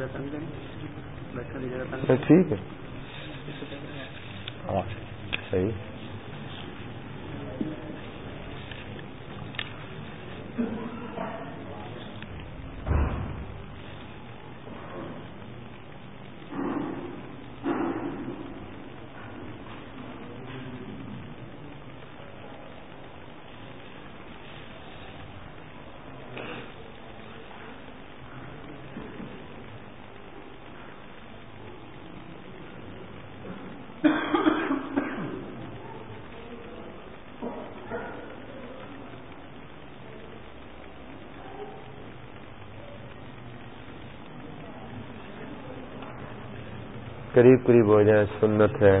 اچھا، ٹھیک ہے ہاں صحیح قریب قریب ہو جائیں سنت ہے۔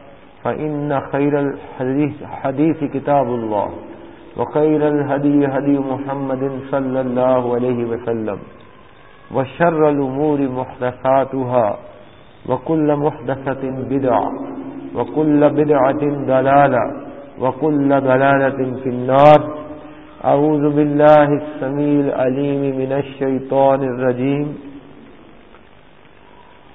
فإن خير الحديث حديث كتاب الله وخير الهدي هدي محمد صلى الله عليه وسلم وشر الأمور محدثاتها وكل محدثة بدعة وكل بدعة دلالة وكل دلالة في النار أعوذ بالله السميع العليم من الشيطان الرجيم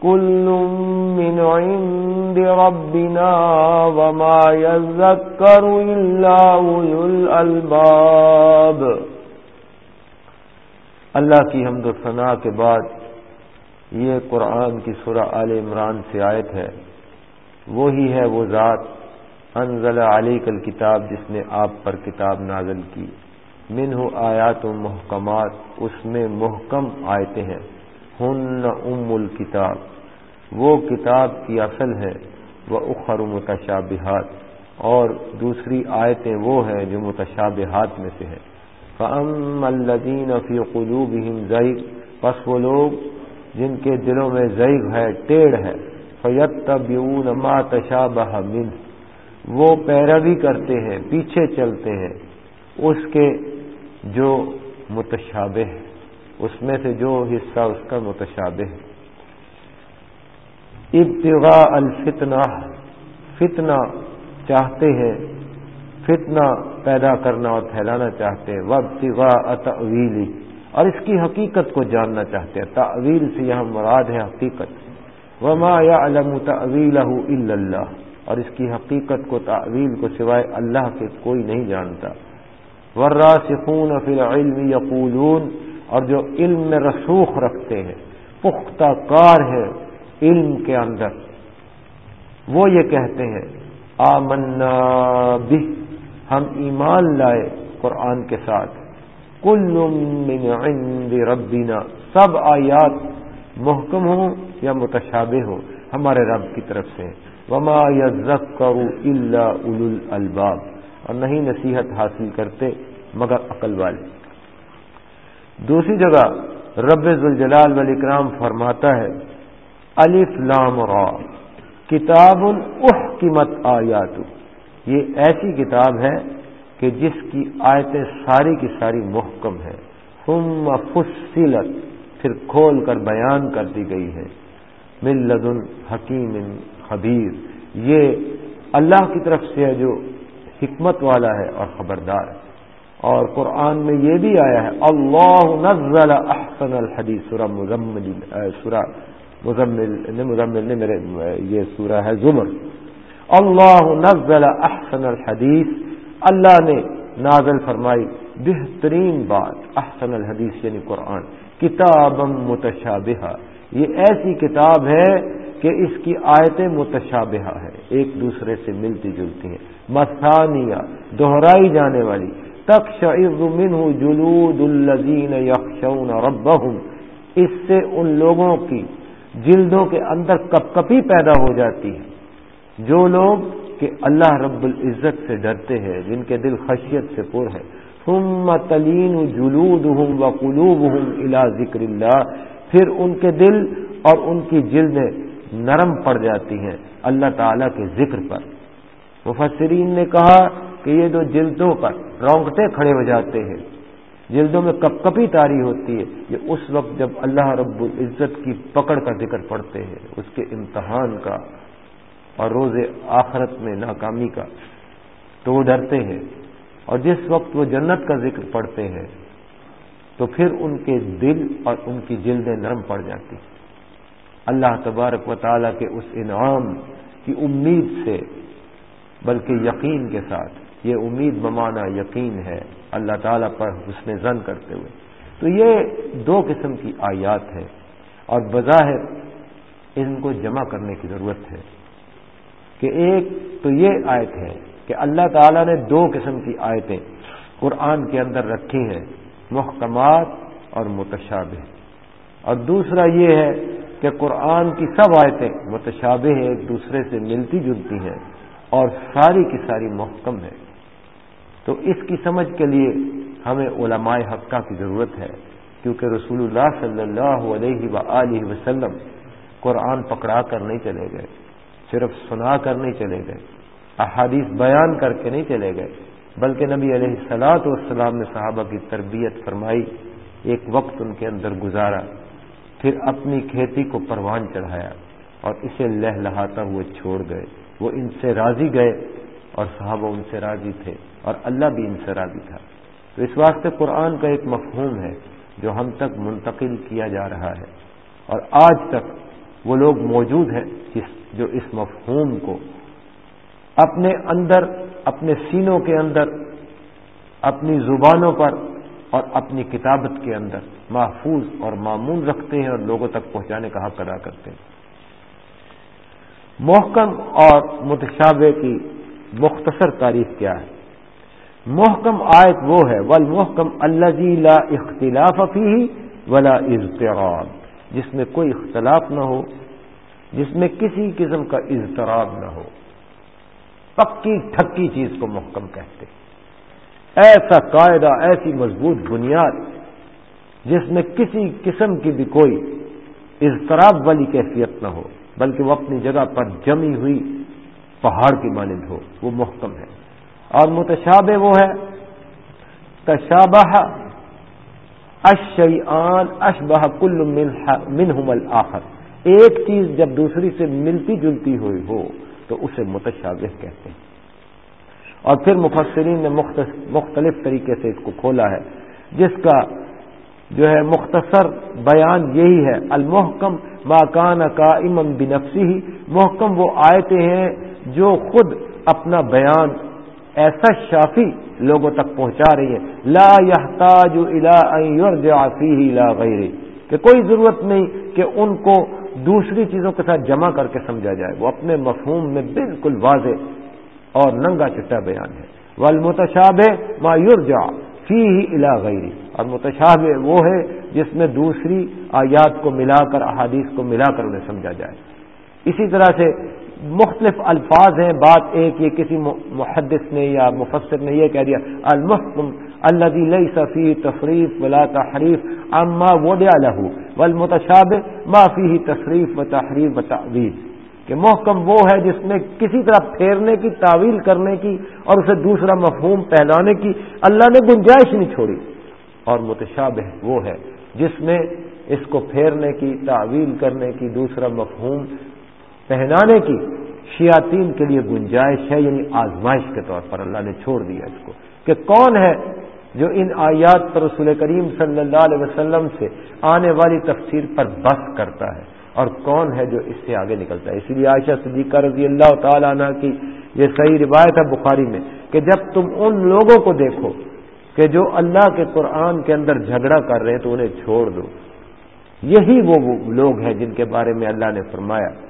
كل من عند ربنا وما يذكر إلا أولو الألباب۔ اللہ کی حمد و ثناء کے بعد یہ قرآن کی سورہ آل عمران سے آیت ہے۔ وہی ہے وہ ذات انزل علی کل کتاب جس نے آپ پر کتاب نازل کی۔ منہ آیات و محکمات، اس میں محکم آیتیں ہیں۔ ہن ام الکتاب وہ کتاب کی اصل ہے، وہ اخر متشابہات۔ اور دوسری آیتیں وہ ہیں جو متشابہات میں سے ہیں۔ فم الدین فی قلوب ضعیق بس وہ لوگ جن کے دلوں میں ضعیق ہے، ٹیڑھ ہے فیت تب ما تشابہ من وہ پیروی کرتے ہیں، پیچھے چلتے ہیں۔ اس کے جو متشابہ ہے اس میں سے جو حصہ اس کا متشابہ ہے۔ ابتغاء الفتنہ، فتنہ چاہتے ہیں، فتنہ پیدا کرنا اور پھیلانا چاہتے ہیں۔ وبتغاء تعویلی اور اس کی حقیقت کو جاننا چاہتے ہیں۔ تعویل سے یہاں مراد ہے حقیقت۔ وما يعلم تعویلہ الا اللہ، اور اس کی حقیقت کو تعویل کو سوائے اللہ کے کوئی نہیں جانتا۔ وراسخون فی العلم یقولون اور جو علم میں رسوخ رکھتے ہیں، پختہ کار ہے علم کے اندر۔ وہ یہ کہتے ہیں، آمنا بھی ہم ایمان لائے قرآن کے ساتھ۔ کل من عند ربنا، سب آیات محکم ہوں یا متشابہ ہو ہمارے رب کی طرف سے۔ وما یذکر الا اول الباب اور نہیں نصیحت حاصل کرتے مگر عقل والے۔ دوسری جگہ رب الجلال والاکرام فرماتا ہے، الف لام را، کتاب احکمت آیات یہ ایسی کتاب ہے کہ جس کی آیتیں ساری کی ساری محکم ہے ثم فصلت، پھر کھول کر بیان کر دی گئی ہے مل لدن حکیم خبیر۔ یہ اللہ کی طرف سے ہے جو حکمت والا ہے اور خبردار ہے۔ اور قرآن میں یہ بھی آیا ہے، اللہ نزل احسن الحدیث، سورہ مزمل سورہ مزمل یعنی مزمل نے میرے، یہ سورہ ہے زمر۔ اللہ نزل احسن الحدیث، اللہ نے نازل فرمائی بہترین بات، احسن الحدیث یعنی قرآن کتاب متشابہ یہ ایسی کتاب ہے کہ اس کی آیتیں متشابہ ہے ایک دوسرے سے ملتی جلتی ہیں۔ مسانیہ دہرائی جانے والی۔ تخشعر منہ جلود الذین یخشون ربهم، اس سے ان لوگوں کی جلدوں کے اندر کپ کپی پیدا ہو جاتی ہے۔ جو لوگ کہ اللہ رب العزت سے ڈرتے ہیں، جن کے دل خشیت سے پر ہے۔ ثم تلین جلودهم وقلوبهم الى ذکر اللہ پھر ان کے دل اور ان کی جلدیں نرم پڑ جاتی ہیں اللہ تعالی کے ذکر پر۔ مفسرین نے کہا کہ یہ جو جلدوں پر رونگٹے کھڑے ہو جاتے ہیں، جلدوں میں کپ کپی تاری ہوتی ہے، یہ اس وقت جب اللہ رب العزت کی پکڑ کا ذکر پڑتے ہیں، اس کے امتحان کا اور روز آخرت میں ناکامی کا، تو وہ ڈرتے ہیں۔ اور جس وقت وہ جنت کا ذکر پڑھتے ہیں، تو پھر ان کے دل اور ان کی جلدیں نرم پڑ جاتی۔ اللہ تبارک و تعالیٰ کے اس انعام کی امید سے، بلکہ یقین کے ساتھ۔ یہ امید بمانا یقین ہے اللہ تعالیٰ پر اس نے زن کرتے ہوئے۔ تو یہ دو قسم کی آیات ہے اور بظاہر ان کو جمع کرنے کی ضرورت ہے کہ ایک تو یہ آیت ہے کہ اللہ تعالیٰ نے دو قسم کی آیتیں قرآن کے اندر رکھی ہیں، محکمات اور متشابہ۔ اور دوسرا یہ ہے کہ قرآن کی سب آیتیں متشابہ ہیں، ایک دوسرے سے ملتی جلتی ہیں اور ساری کی ساری محکم ہے تو اس کی سمجھ کے لیے ہمیں علماء حقہ کی ضرورت ہے، کیونکہ رسول اللہ صلی اللہ علیہ و وسلم قرآن پکڑا کر نہیں چلے گئے، صرف سنا کر نہیں چلے گئے، احادیث بیان کر کے نہیں چلے گئے، بلکہ نبی علیہ سلاط والسلام نے صحابہ کی تربیت فرمائی، ایک وقت ان کے اندر گزارا، پھر اپنی کھیتی کو پروان چڑھایا اور اسے لہ لہاتا ہوئے چھوڑ گئے، وہ ان سے راضی گئے اور صحابہ ان سے راضی تھے۔ اور اللہ بھی ان تھا۔ تو اس واسطے قرآن کا ایک مفہوم ہے جو ہم تک منتقل کیا جا رہا ہے۔ اور آج تک وہ لوگ موجود ہیں جو اس مفہوم کو اپنے اندر، اپنے سینوں کے اندر، اپنی زبانوں پر اور اپنی کتابت کے اندر محفوظ اور معمول رکھتے ہیں اور لوگوں تک پہنچانے کا حق ادا کرتے ہیں۔ محکم اور متشابہ کی مختصر تعریف کیا ہے؟ محکم آیت وہ ہے ول محکم اللہ اختلاف فی ولا اضطراب۔ جس میں کوئی اختلاف نہ ہو، جس میں کسی قسم کا اضطراب نہ ہو۔ پکی ٹھکی چیز کو محکم کہتے ایسا قاعدہ، ایسی مضبوط بنیاد، جس میں کسی قسم کی بھی کوئی اضطراب والی کیفیت نہ ہو، بلکہ وہ اپنی جگہ پر جمی ہوئی پہاڑ کی مانند ہو، وہ محکم ہے۔ اور متشابہ وہ ہے، تشابہ اشیان اشبہ کل منہم الاخر۔ ایک چیز جب دوسری سے ملتی جلتی ہوئی ہو، تو اسے متشابہ کہتے ہیں۔ اور پھر مفسرین نے مختلف طریقے سے اس کو کھولا ہے، جس کا جو ہے مختصر بیان یہی ہے۔ المحکم ماکان کا امن بنفسی ہی محکم وہ آیتیں ہیں جو خود اپنا بیان ایسا شافی لوگوں تک پہنچا رہی ہیں لا يحتاج الى ان يرجع فيه الى غيره کہ کوئی ضرورت نہیں کہ ان کو دوسری چیزوں کے ساتھ جمع کر کے سمجھا جائے۔ وہ اپنے مفہوم میں بالکل واضح اور ننگا چٹا بیان ہے۔ والمتشاب ما یرجع فيه الى غیری اور متشاب وہ ہے جس میں دوسری آیات کو ملا کر، احادیث کو ملا کر انہیں سمجھا جائے۔ اسی طرح سے مختلف الفاظ ہیں، بات ایک، یہ کسی محدث نے یا مفسر نے یہ کہہ دیا، المحکم اللہ لئی صفی تفریف ولا تحریف اما وڈیا لہو والمتشاب ما فی تصریف و تحریف و تعویل۔ کہ محکم وہ ہے جس میں کسی طرح پھیرنے کی، تعویل کرنے کی اور اسے دوسرا مفہوم پہلانے کی۔ اللہ نے گنجائش نہیں چھوڑی۔ اور متشابہ وہ ہے جس میں اس کو پھیرنے کی، تعویل کرنے کی دوسرا مفہوم پہنانے کی شیاتین کے لیے گنجائش ہے یعنی آزمائش کے طور پر اللہ نے چھوڑ دیا اس کو۔ کہ کون ہے جو ان آیات پر رسول کریم صلی اللہ علیہ وسلم سے آنے والی تفسیر پر بس کرتا ہے؟ اور کون ہے جو اس سے آگے نکلتا ہے؟ اسی لیے عائشہ صدیقہ رضی اللہ تعالیٰ عنہ کی یہ صحیح روایت ہے بخاری میں کہ جب تم ان لوگوں کو دیکھو کہ جو اللہ کے قرآن کے اندر جھگڑا کر رہے ہیں تو انہیں چھوڑ دو۔ یہی وہ لوگ ہیں جن کے بارے میں اللہ نے فرمایا۔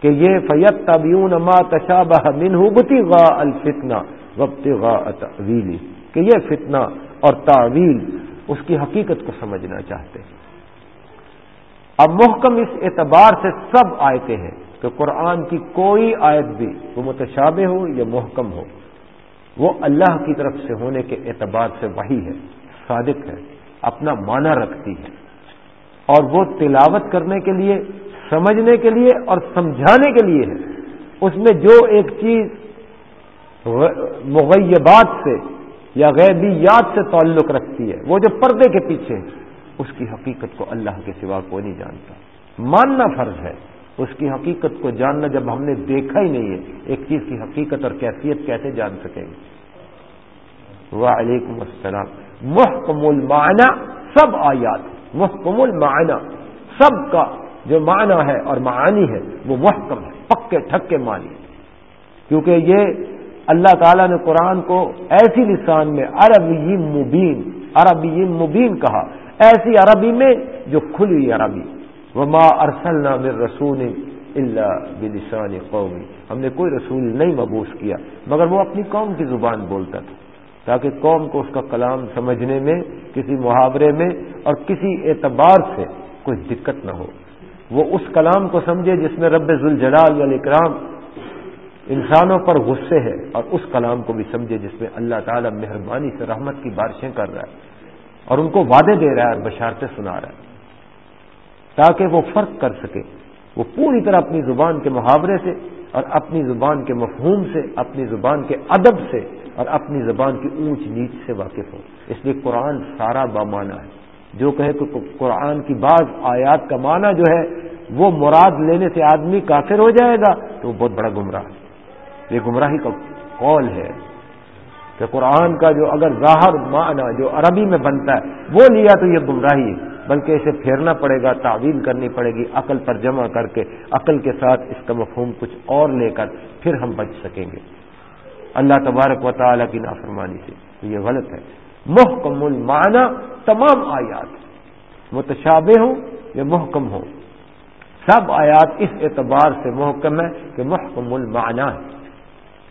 کہ یہ فیت تبیون ما تشابہ منہبتی غا الفتنا وقتی تعویلی کہ یہ فتنہ اور تعویل اس کی حقیقت کو سمجھنا چاہتے ہیں۔ اب محکم اس اعتبار سے سب آیتیں ہیں کہ قرآن کی کوئی آیت بھی وہ متشابہ ہو یا محکم ہو، وہ اللہ کی طرف سے ہونے کے اعتبار سے وہی ہے، صادق ہے، اپنا معنی رکھتی ہے۔ اور وہ تلاوت کرنے کے لیے سمجھنے کے لیے اور سمجھانے کے لیے ہے۔ اس میں جو ایک چیز مغیبات سے یا غیبیات سے تعلق رکھتی ہے، وہ جو پردے کے پیچھے اس کی حقیقت کو اللہ کے سوا کوئی نہیں جانتا۔ ماننا فرض ہے، اس کی حقیقت کو جاننا جب ہم نے دیکھا ہی نہیں ہے، ایک چیز کی حقیقت اور کیفیت کیسے جان سکیں گے۔ وعلیکم السلام۔ محکم المعنی، سب آیات۔ محکم المعنی، سب کا جو معنی ہے اور معانی ہے، وہ محکم ہے، پکے ٹھکے معنی کیونکہ یہ اللہ تعالیٰ نے قرآن کو ایسی لسان میں عربی مبین عربی مبین کہا۔ ایسی عربی میں جو کھلی عربی۔ وہ ماں ارسل نام رسول اللہ بلسان قومی ہم نے کوئی رسول نہیں مبوس کیا، مگر وہ اپنی قوم کی زبان بولتا تھا۔ تاکہ قوم کو اس کا کلام سمجھنے میں، کسی محاورے میں اور کسی اعتبار سے کوئی دقت نہ ہو۔ وہ اس کلام کو سمجھے جس میں رب ذوالجلال والاکرام انسانوں پر غصے ہے اور اس کلام کو بھی سمجھے جس میں اللہ تعالیٰ مہربانی سے رحمت کی بارشیں کر رہا ہے اور ان کو وعدے دے رہا ہے اور بشارتیں سنا رہا ہے تاکہ وہ فرق کر سکے۔ وہ پوری طرح اپنی زبان کے محاورے سے اور اپنی زبان کے مفہوم سے، اپنی زبان کے ادب سے اور اپنی زبان کی اونچ نیچ سے واقف ہو۔ اس لیے قرآن سارا بامانہ ہے۔ جو کہے کہ قرآن کی بعض آیات کا معنی جو ہے وہ مراد لینے سے آدمی کافر ہو جائے گا تو وہ بہت بڑا گمراہ ہے۔ یہ گمراہی کا قول ہے کہ قرآن کا جو اگر ظاہر معنی جو عربی میں بنتا ہے، وہ لیا تو یہ گمراہی ہے۔ بلکہ اسے پھیرنا پڑے گا، تعویل کرنی پڑے گی، عقل پر جمع کر کے، عقل کے ساتھ اس کا مفہوم کچھ اور لے کر پھر ہم بچ سکیں گے۔ اللہ تبارک و تعالیٰ کی نافرمانی سے یہ غلط ہے۔ محکم المعنی، تمام آیات۔ متشابہ ہوں یا محکم ہوں؟ سب آیات اس اعتبار سے محکم ہے کہ محکم المعنی ہے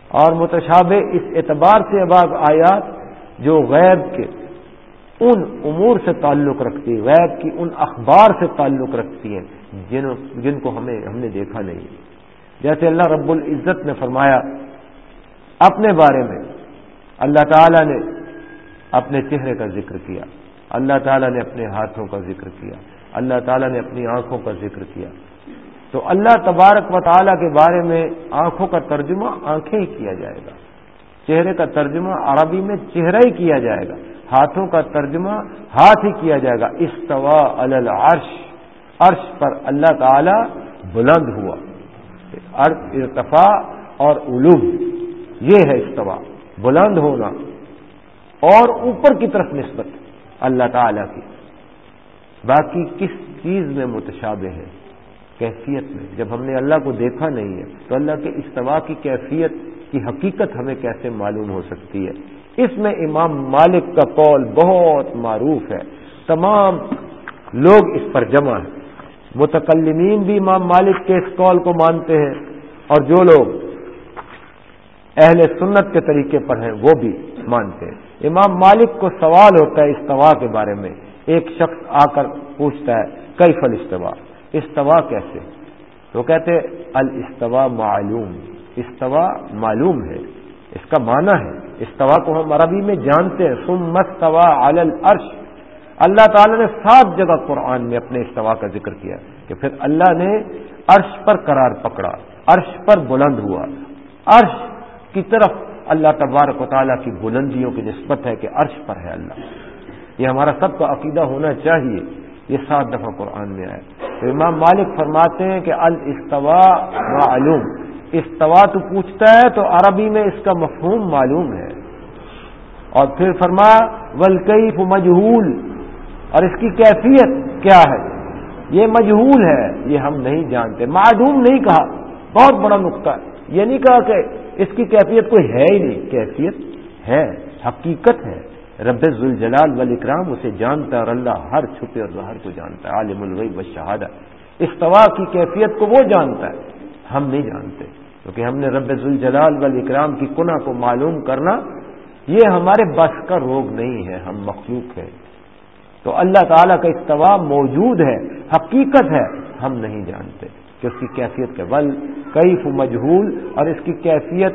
اور متشابہ اس اعتبار سے اباغ آیات جو غیب کے ان امور سے تعلق رکھتی ہے غیب کی ان اخبار سے تعلق رکھتی ہیں، جن جن کو ہمیں ہم نے دیکھا نہیں۔ جیسے اللہ رب العزت نے فرمایا، اپنے بارے میں اللہ تعالی نے اپنے چہرے کا ذکر کیا۔ اللہ تعالیٰ نے اپنے ہاتھوں کا ذکر کیا۔ اللہ تعالیٰ نے اپنی آنکھوں کا ذکر کیا۔ تو اللہ تبارک و تعالیٰ کے بارے میں آنکھوں کا ترجمہ آنکھیں ہی کیا جائے گا۔ چہرے کا ترجمہ عربی میں چہرہ ہی کیا جائے گا۔ ہاتھوں کا ترجمہ ہاتھ ہی کیا جائے گا۔ استوا العرش۔ عرش پر اللہ تعالی بلند ہوا۔ ارتفاع اور علوم۔ یہ ہے استوا۔ بلند ہونا۔ اور اوپر کی طرف نسبت اللہ تعالی کی۔ باقی کس چیز میں متشابہ ہے؟ کیفیت میں۔ جب ہم نے اللہ کو دیکھا نہیں ہے، تو اللہ کے استوا کی کیفیت کی حقیقت ہمیں کیسے معلوم ہو سکتی ہے؟ اس میں امام مالک کا قول بہت معروف ہے۔ تمام لوگ اس پر جمع ہیں۔ متکلمین بھی امام مالک کے اس قول کو مانتے ہیں۔ اور جو لوگ اہل سنت کے طریقے پر ہیں، وہ بھی مانتے ہیں۔ امام مالک کو سوال ہوتا ہے استوا کے بارے میں۔ ایک شخص آ کر پوچھتا ہے کئی فل استوا استوا کیسے؟ تو کہتے الاستوا معلوم۔ استوا معلوم ہے۔ اس کا معنی ہے۔ استوا کو ہم عربی میں جانتے ہیں۔ سم مستوا الرش اللہ تعالی نے سات جگہ قرآن میں اپنے استوا کا ذکر کیا کہ پھر اللہ نے عرش پر قرار پکڑا۔ عرش پر بلند ہوا۔ عرش کی طرف اللہ تبارک و تعالیٰ کی بلندیوں کی نسبت ہے کہ عرش پر ہے اللہ۔ یہ ہمارا سب کا عقیدہ ہونا چاہیے۔ یہ سات دفعہ قرآن میں آئے۔ تو امام مالک فرماتے ہیں کہ الاستوا معلوم۔ استوا تو پوچھتا ہے تو عربی میں اس کا مفہوم معلوم ہے۔ اور پھر فرما ولکیف مجہول۔ اور اس کی کیفیت کیا ہے؟ یہ مجہول ہے، یہ ہم نہیں جانتے۔ معدوم نہیں کہا۔ بہت بڑا نقطہ ہے۔ یہ نہیں کہا کہ اس کی کیفیت کوئی ہے ہی نہیں۔ کیفیت ہے، حقیقت ہے۔ رب الجلال والاکرام اسے جانتا ہے اور اللہ ہر چھپے اور ظہر کو جانتا ہے، عالم الغیب و شہادہ استوا کی کیفیت کو وہ جانتا ہے۔ ہم نہیں جانتے، کیونکہ ہم نے رب الجلال والاکرام کی کنہ کو معلوم کرنا، یہ ہمارے بس کا روگ نہیں ہے، ہم مخلوق ہیں۔ تو اللہ تعالیٰ کا استوا موجود ہے، حقیقت ہے، ہم نہیں جانتے۔ کہ اس کی کیفیت کے بل کیف مجہول اور اس کی کیفیت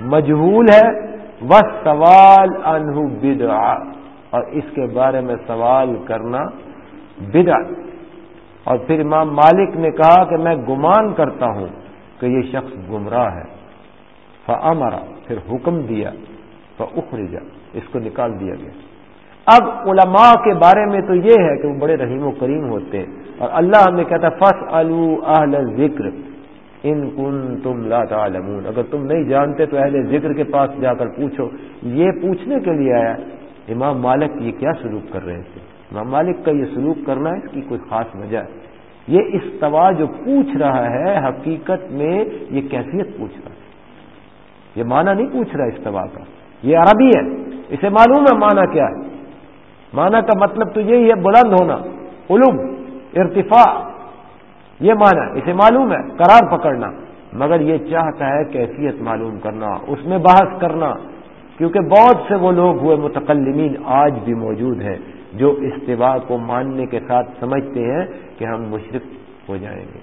مجہول ہے وہ سوال انہ بدعا اور اس کے بارے میں سوال کرنا بدع اور پھر امام مالک نے کہا کہ میں گمان کرتا ہوں کہ یہ شخص گمراہ ہے۔ فمرا پھر حکم دیا تو اخرجا اس کو نکال دیا گیا۔ اب علماء کے بارے میں تو یہ ہے کہ وہ بڑے رحیم و کریم ہوتے ہیں۔ اور اللہ ہمیں کہتا ہے فص اہل ذکر ان کن تم لا تعلمون۔ اگر تم نہیں جانتے تو اہل ذکر کے پاس جا کر پوچھو۔ یہ پوچھنے کے لیے آیا، امام مالک یہ کیا سلوک کر رہے تھے؟ امام مالک کا یہ سلوک کرنا ہے اس کی کوئی خاص وجہ ہے۔ یہ استوا جو پوچھ رہا ہے، حقیقت میں یہ کیفیت پوچھ رہا ہے۔ یہ معنی نہیں پوچھ رہا استوا کا۔ یہ عربی ہے۔ اسے معلوم ہے معنی کیا ہے۔ معنی کا مطلب تو یہی ہے، بلند ہونا، علوم۔ ارتفاع، یہ معنی اسے معلوم ہے، قرار پکڑنا۔ مگر یہ چاہتا ہے کیفیت معلوم کرنا، اس میں بحث کرنا۔ کیونکہ بہت سے وہ لوگ ہوئے متقلمین آج بھی موجود ہیں، جو استوا کو ماننے کے ساتھ سمجھتے ہیں کہ ہم مشرق ہو جائیں گے،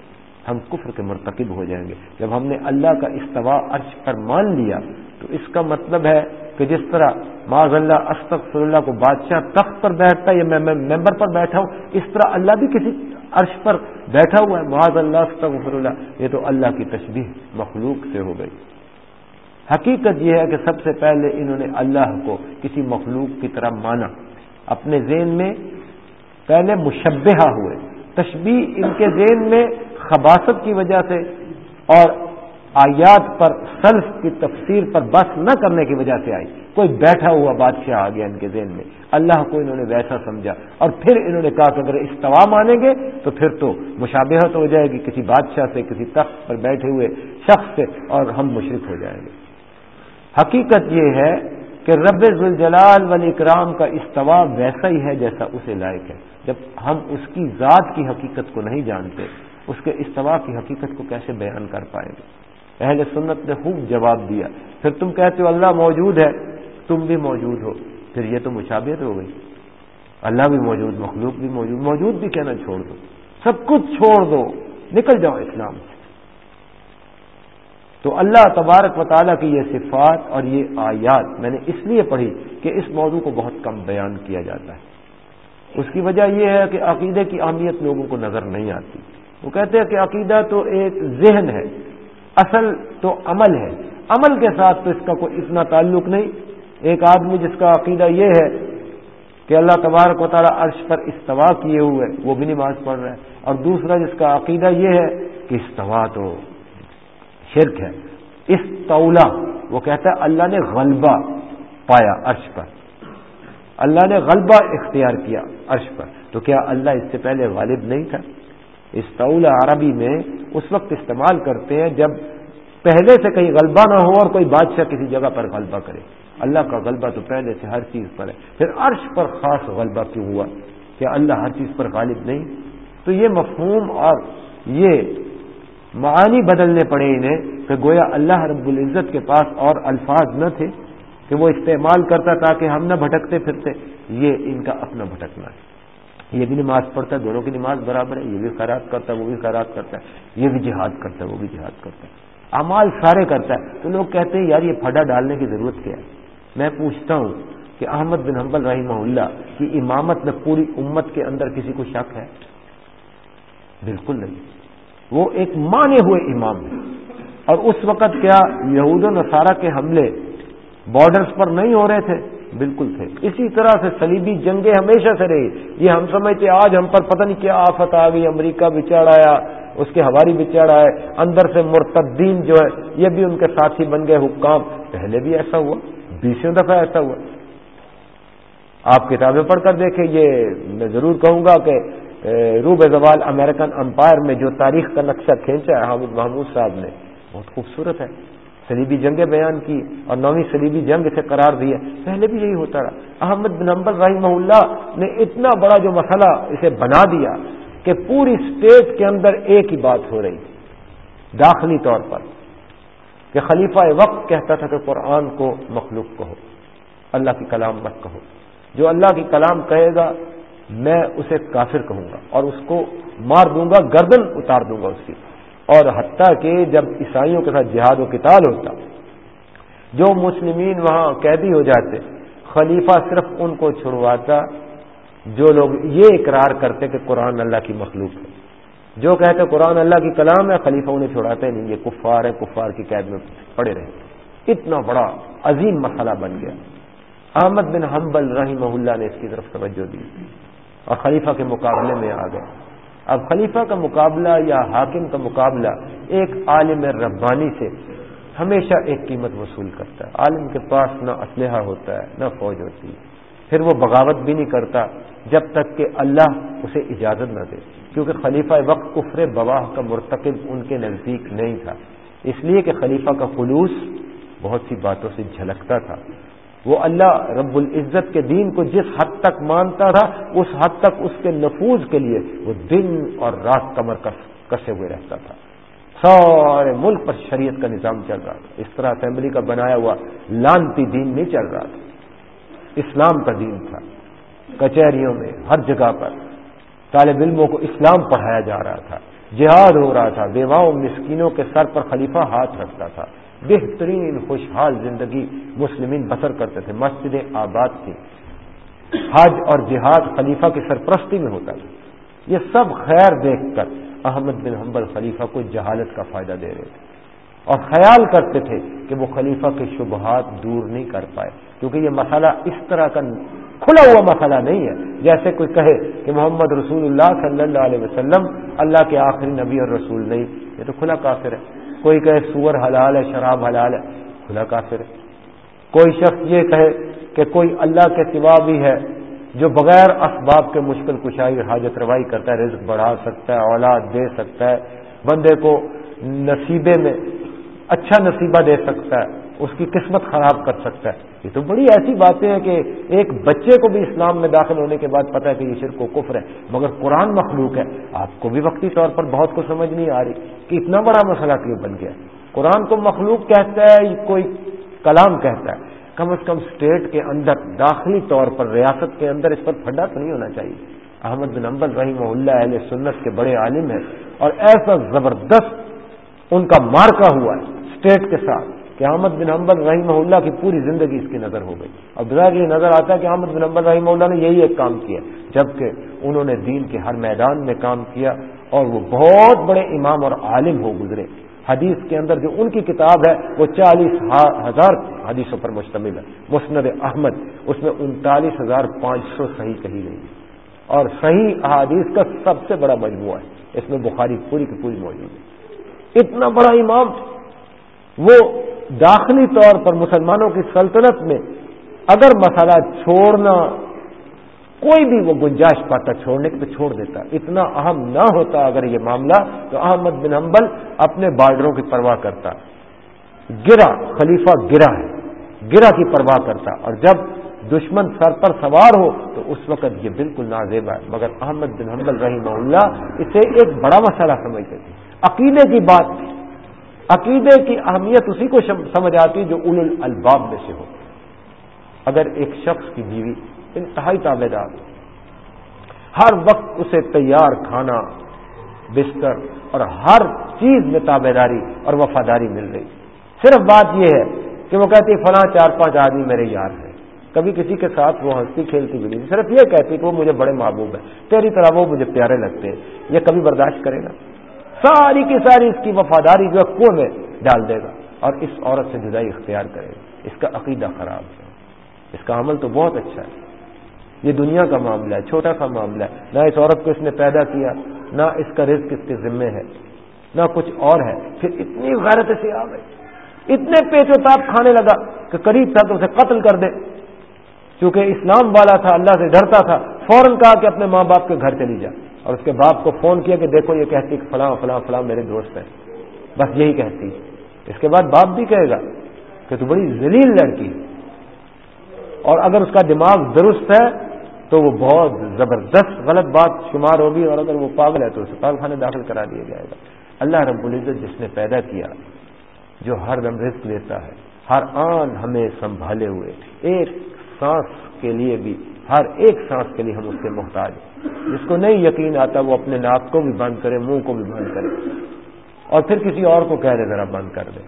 ہم کفر کے مرتکب ہو جائیں گے۔ جب ہم نے اللہ کا استوا عرش پر مان لیا، تو اس کا مطلب ہے کہ جس طرح معذ اللہ، استغفر اللہ کو بادشاہ تخت پر بیٹھتا ہے، یا میں ممبر پر بیٹھا ہوں، اس طرح اللہ بھی کسی عرش پر بیٹھا ہوا ہے، معاذ اللہ، استغفر اللہ، یہ تو اللہ کی تشبیح مخلوق سے ہو گئی۔ حقیقت یہ ہے کہ سب سے پہلے انہوں نے اللہ کو کسی مخلوق کی طرح مانا۔ اپنے ذہن میں پہلے مشبہ ہوئے۔ تشبیح ان کے ذہن میں خباست کی وجہ سے اور آیات پر سلف کی تفسیر پر بس نہ کرنے کی وجہ سے آئی۔ کوئی بیٹھا ہوا بادشاہ آ گیا ان کے ذہن میں۔ اللہ کو انہوں نے ویسا سمجھا۔ اور پھر انہوں نے کہا کہ اگر استوا مانیں گے تو پھر تو مشابہت ہو جائے گی۔ کسی بادشاہ سے، کسی تخت پر بیٹھے ہوئے شخص سے اور ہم مشرق ہو جائیں گے۔ حقیقت یہ ہے کہ رب الجلال ولی اکرام کا استوا ویسا ہی ہے جیسا اسے لائق ہے۔ جب ہم اس کی ذات کی حقیقت کو نہیں جانتے، اس کے استوا کی حقیقت کو کیسے بیان کر پائیں گے؟ اہل سنت نے خوب جواب دیا۔ پھر تم کہتے ہو اللہ موجود ہے، تم بھی موجود ہو۔ پھر یہ تو مشابت ہو گئی۔ اللہ بھی موجود، مخلوق بھی موجود موجود بھی کہنا چھوڑ دو۔ سب کچھ چھوڑ دو، نکل جاؤ اسلام سے۔ تو اللہ تبارک و تعالیٰ کی یہ صفات اور یہ آیات میں نے اس لیے پڑھی کہ اس موضوع کو بہت کم بیان کیا جاتا ہے۔ اس کی وجہ یہ ہے کہ عقیدے کی اہمیت لوگوں کو نظر نہیں آتی۔ وہ کہتے ہیں کہ عقیدہ تو ایک ذہن ہے۔ اصل تو عمل ہے۔ عمل کے ساتھ تو اس کا کوئی اتنا تعلق نہیں۔ ایک آدمی جس کا عقیدہ یہ ہے کہ اللہ تبارک و تعالیٰ عرش پر استوا کیے ہوئے، وہ بھی نماز پڑھ رہا ہے۔ اور دوسرا جس کا عقیدہ یہ ہے کہ استوا تو شرک ہے۔ استولا، وہ کہتا ہے اللہ نے غلبہ پایا عرش پر۔ اللہ نے غلبہ اختیار کیا عرش پر۔ تو کیا اللہ اس سے پہلے غالب نہیں تھا؟ استولا عربی میں اس وقت استعمال کرتے ہیں جب پہلے سے کہیں غلبہ نہ ہو اور کوئی بادشاہ کسی جگہ پر غلبہ کرے۔ اللہ کا غلبہ تو پہلے سے ہر چیز پر ہے۔ پھر عرش پر خاص غلبہ کیوں ہوا؟ کہ اللہ ہر چیز پر غالب نہیں؟ تو یہ مفہوم اور یہ معانی بدلنے پڑے انہیں۔ کہ گویا اللہ رب العزت کے پاس اور الفاظ نہ تھے کہ وہ استعمال کرتا تاکہ ہم نہ بھٹکتے پھرتے۔ یہ ان کا اپنا بھٹکنا ہے۔ یہ بھی نماز پڑھتا ہے، دونوں کی نماز برابر ہے، یہ بھی خیرات کرتا ہے، وہ بھی خیرات کرتا ہے، یہ بھی جہاد کرتا ہے، وہ بھی جہاد کرتا ہے۔ امال سارے کرتا ہے۔ تو لوگ کہتے ہیں، یار یہ پھڈا ڈالنے کی ضرورت کیا ہے؟ میں پوچھتا ہوں کہ احمد بن حنبل رحمہ اللہ کی امامت میں پوری امت کے اندر کسی کو شک ہے؟ بالکل نہیں۔ وہ ایک مانے ہوئے امام ہے۔ اور اس وقت کیا یہود و نصارہ کے حملے بارڈرز پر نہیں ہو رہے تھے؟ بالکل تھے۔ اسی طرح سے سلیبی جنگیں ہمیشہ سے رہی۔ یہ ہم سمجھتے آج ہم پر پتہ نہیں کیا آفت آ گئی، امریکہ بچاڑ آیا، اس کے ہواری بچاڑ آئے، اندر سے مرتدین جو ہے یہ بھی ان کے ساتھی بن گئے حکام۔ پہلے بھی ایسا ہوا بیسوں دفعہ ایسا ہوا۔ آپ کتابیں پڑھ کر دیکھیں، یہ میں ضرور کہوں گا کہ روب زوال امریکن امپائر میں جو تاریخ کا نقشہ کھینچا ہے، حامد محمود صاحب نے، بہت خوبصورت ہے۔ سلیبی جنگیں بیان کی اور نویں سلیبی جنگ سے قرار دیا پہلے بھی یہی ہوتا رہا۔ احمد بن امبر رحمہ اللہ نے اتنا بڑا جو مسئلہ اسے بنا دیا کہ پوری اسٹیٹ کے اندر ایک ہی بات ہو رہی داخلی طور پر، کہ خلیفہ وقت کہتا تھا کہ قرآن کو مخلوق کہو، اللہ کی کلام مت کہو۔ جو اللہ کی کلام کہے گا، میں اسے کافر کہوں گا اور اس کو مار دوں گا، گردن اتار دوں گا اس کی۔ اور حتیٰ کہ جب عیسائیوں کے ساتھ جہاد و کتال ہوتا، جو مسلمین وہاں قیدی ہو جاتے، خلیفہ صرف ان کو چھڑواتا، جو لوگ یہ اقرار کرتے کہ قرآن اللہ کی مخلوق ہے۔ جو کہتے قرآن اللہ کی کلام ہے، خلیفہ انہیں چھڑاتے نہیں، یہ کفار ہے کفار کی قید میں پڑے رہے اتنا بڑا عظیم مسئلہ بن گیا۔ احمد بن حنبل رحمہ اللہ نے اس کی طرف توجہ دی اور خلیفہ کے مقابلے میں آ گئے۔ اب خلیفہ کا مقابلہ یا حاکم کا مقابلہ ایک عالم ربانی سے ہمیشہ ایک قیمت وصول کرتا ہے۔ عالم کے پاس نہ اسلحہ ہوتا ہے، نہ فوج ہوتی ہے۔ پھر وہ بغاوت بھی نہیں کرتا جب تک کہ اللہ اسے اجازت نہ دے، کیونکہ خلیفہ وقت کفر بواہ کا مرتکب ان کے نزدیک نہیں تھا۔ اس لیے کہ خلیفہ کا خلوص بہت سی باتوں سے جھلکتا تھا۔ وہ اللہ رب العزت کے دین کو جس حد تک مانتا تھا، اس حد تک اس کے نفوذ کے لیے وہ دن اور رات کمر کسے ہوئے رہتا تھا۔ سارے ملک پر شریعت کا نظام چل رہا تھا۔ اس طرح اسمبلی کا بنایا ہوا لانتی دین نہیں چل رہا تھا۔ اسلام کا دین تھا۔ کچہریوں میں، ہر جگہ پر طالب علموں کو اسلام پڑھایا جا رہا تھا۔ جہاد ہو رہا تھا۔ بیواؤں، مسکینوں کے سر پر خلیفہ ہاتھ رکھتا تھا۔ بہترین خوشحال زندگی مسلمین بسر کرتے تھے مسجد آباد تھی حج اور جہاد خلیفہ کی سرپرستی میں ہوتا تھا۔ یہ سب خیر دیکھ کر احمد بن حنبل خلیفہ کو جہالت کا فائدہ دے رہے تھے۔ اور خیال کرتے تھے کہ وہ خلیفہ کے شبہات دور نہیں کر پائے، کیونکہ یہ مسئلہ اس طرح کا کھلا ہوا مسئلہ نہیں ہے۔ جیسے کوئی کہے کہ محمد رسول اللہ صلی اللہ علیہ وسلم اللہ کے آخری نبی اور رسول نہیں، یہ تو کھلا کافر ہے۔ کوئی کہے سور حلال ہے، شراب حلال ہے، کھلا کافر ہے۔ کوئی شخص یہ کہے کہ کوئی اللہ کے سوا بھی ہے، جو بغیر اسباب کے مشکل کشائی حاجت روائی کرتا ہے، رزق بڑھا سکتا ہے، اولاد دے سکتا ہے، بندے کو نصیبے میں اچھا نصیبہ دے سکتا ہے، اس کی قسمت خراب کر سکتا ہے۔ یہ تو بڑی ایسی باتیں ہیں کہ ایک بچے کو بھی اسلام میں داخل ہونے کے بعد پتہ ہے کہ یہ شرک و کفر ہے، مگر قرآن مخلوق ہے۔ آپ کو بھی وقتی طور پر بہت کچھ سمجھ نہیں آ رہی کہ اتنا بڑا مسئلہ کیوں بن گیا۔ قرآن کو مخلوق کہتا ہے، کوئی کلام کہتا ہے۔ کم از کم اسٹیٹ کے اندر، داخلی طور پر، ریاست کے اندر اس پر پھڈا تو نہیں ہونا چاہیے۔ احمد بن امبل رحیم اللہ علیہ سنت کے بڑے عالم ہیں اور ایسا زبردست ان کا مارکا ہوا ہے اسٹیٹ کے ساتھ۔ کہ احمد بن حمبل رحمہ اللہ کی پوری زندگی اس کی نظر ہو گئی۔ اب بظاہر یہ نظر آتا ہے کہ احمد بن حمبل رحمہ اللہ نے یہی ایک کام کیا، جبکہ انہوں نے دین کے ہر میدان میں کام کیا اور وہ بہت بڑے امام اور عالم ہو گزرے۔ حدیث کے اندر جو ان کی کتاب ہے، وہ چالیس ہزار حدیثوں پر مشتمل ہے۔ مسند احمد، اس میں انتالیس ہزار پانچ سو صحیح کہی گئی اور صحیح احادیث کا سب سے بڑا مجموعہ ہے۔ اس میں بخاری پوری کی پوری موجود ہے۔ اتنا بڑا امام، وہ داخلی طور پر مسلمانوں کی سلطنت میں اگر مسئلہ چھوڑنا کوئی بھی وہ گنجائش پاتا چھوڑنے کے تو چھوڑ دیتا اتنا اہم نہ ہوتا اگر یہ معاملہ تو احمد بن حنبل اپنے بارڈروں کی پرواہ کرتا۔ گرا، خلیفہ گرا ہے۔ گرا کی پرواہ کرتا۔ اور جب دشمن سر پر سوار ہو تو اس وقت یہ بالکل نازیب ہے۔ مگر احمد بن حمبل رحمہ اللہ اسے ایک بڑا مسئلہ سمجھتے تھے۔ عقیدے کی بات عقیدے کی اہمیت اسی کو سمجھ آتی جو اول الباب میں سے ہو۔ اگر ایک شخص کی بیوی انتہائی تابے دار ہر وقت اسے تیار کھانا، بستر اور ہر چیز میں تابے داری اور وفاداری مل رہی۔ صرف بات یہ ہے کہ وہ کہتی فلاں چار پانچ آدمی میرے یار ہیں۔ کبھی کسی کے ساتھ وہ ہنستی کھیلتی بھی نہیں۔ صرف یہ کہتی کہ وہ مجھے بڑے محبوب ہیں۔ تیری طرح وہ مجھے پیارے لگتے ہیں۔ یہ کبھی برداشت کرے گا؟ ساری کی ساری اس کی وفاداری جو ہے کنویں میں ڈال دے گا اور اس عورت سے جدائی اختیار کرے گا۔ اس کا عقیدہ خراب ہے۔ اس کا عمل تو بہت اچھا ہے۔ یہ دنیا کا معاملہ ہے، چھوٹا سا معاملہ ہے۔ نہ اس عورت کو اس نے پیدا کیا، نہ اس کا رزق اس کے ذمے ہے، نہ کچھ اور ہے۔ پھر اتنی غیرت سے آ گئی۔ اتنے پیچ و تاپ کھانے لگا کہ قریب تھا کہ اسے قتل کر دے۔ کیونکہ اسلام والا تھا، اللہ سے ڈرتا تھا، فوراً کہا کہ اپنے ماں باپ کے گھر چلی جا۔ اور اس کے باپ کو فون کیا کہ دیکھو یہ کہتی کہ فلاں فلاں فلاں میرے دوست ہیں۔ بس یہی کہتی۔ اس کے بعد باپ بھی کہے گا کہ تو بڑی ذلیل لڑکی۔ اور اگر اس کا دماغ درست ہے تو وہ بہت زبردست غلط بات شمار ہوگی اور اگر وہ پاگل ہے تو اسے پاگل خانے داخل کرا دیا جائے گا۔ اللہ رب العزت جس نے پیدا کیا، جو ہر دم رزق دیتا ہے، ہر آن ہمیں سنبھالے ہوئے، ایک سانس کے لیے بھی، ہر ایک سانس کے لیے ہم اس کے محتاج جس کو نہیں یقین آتا وہ اپنے ناک کو بھی بند کرے، منہ کو بھی بند کرے۔ اور پھر کسی اور کو کہہ دے، ذرا بند کر دے۔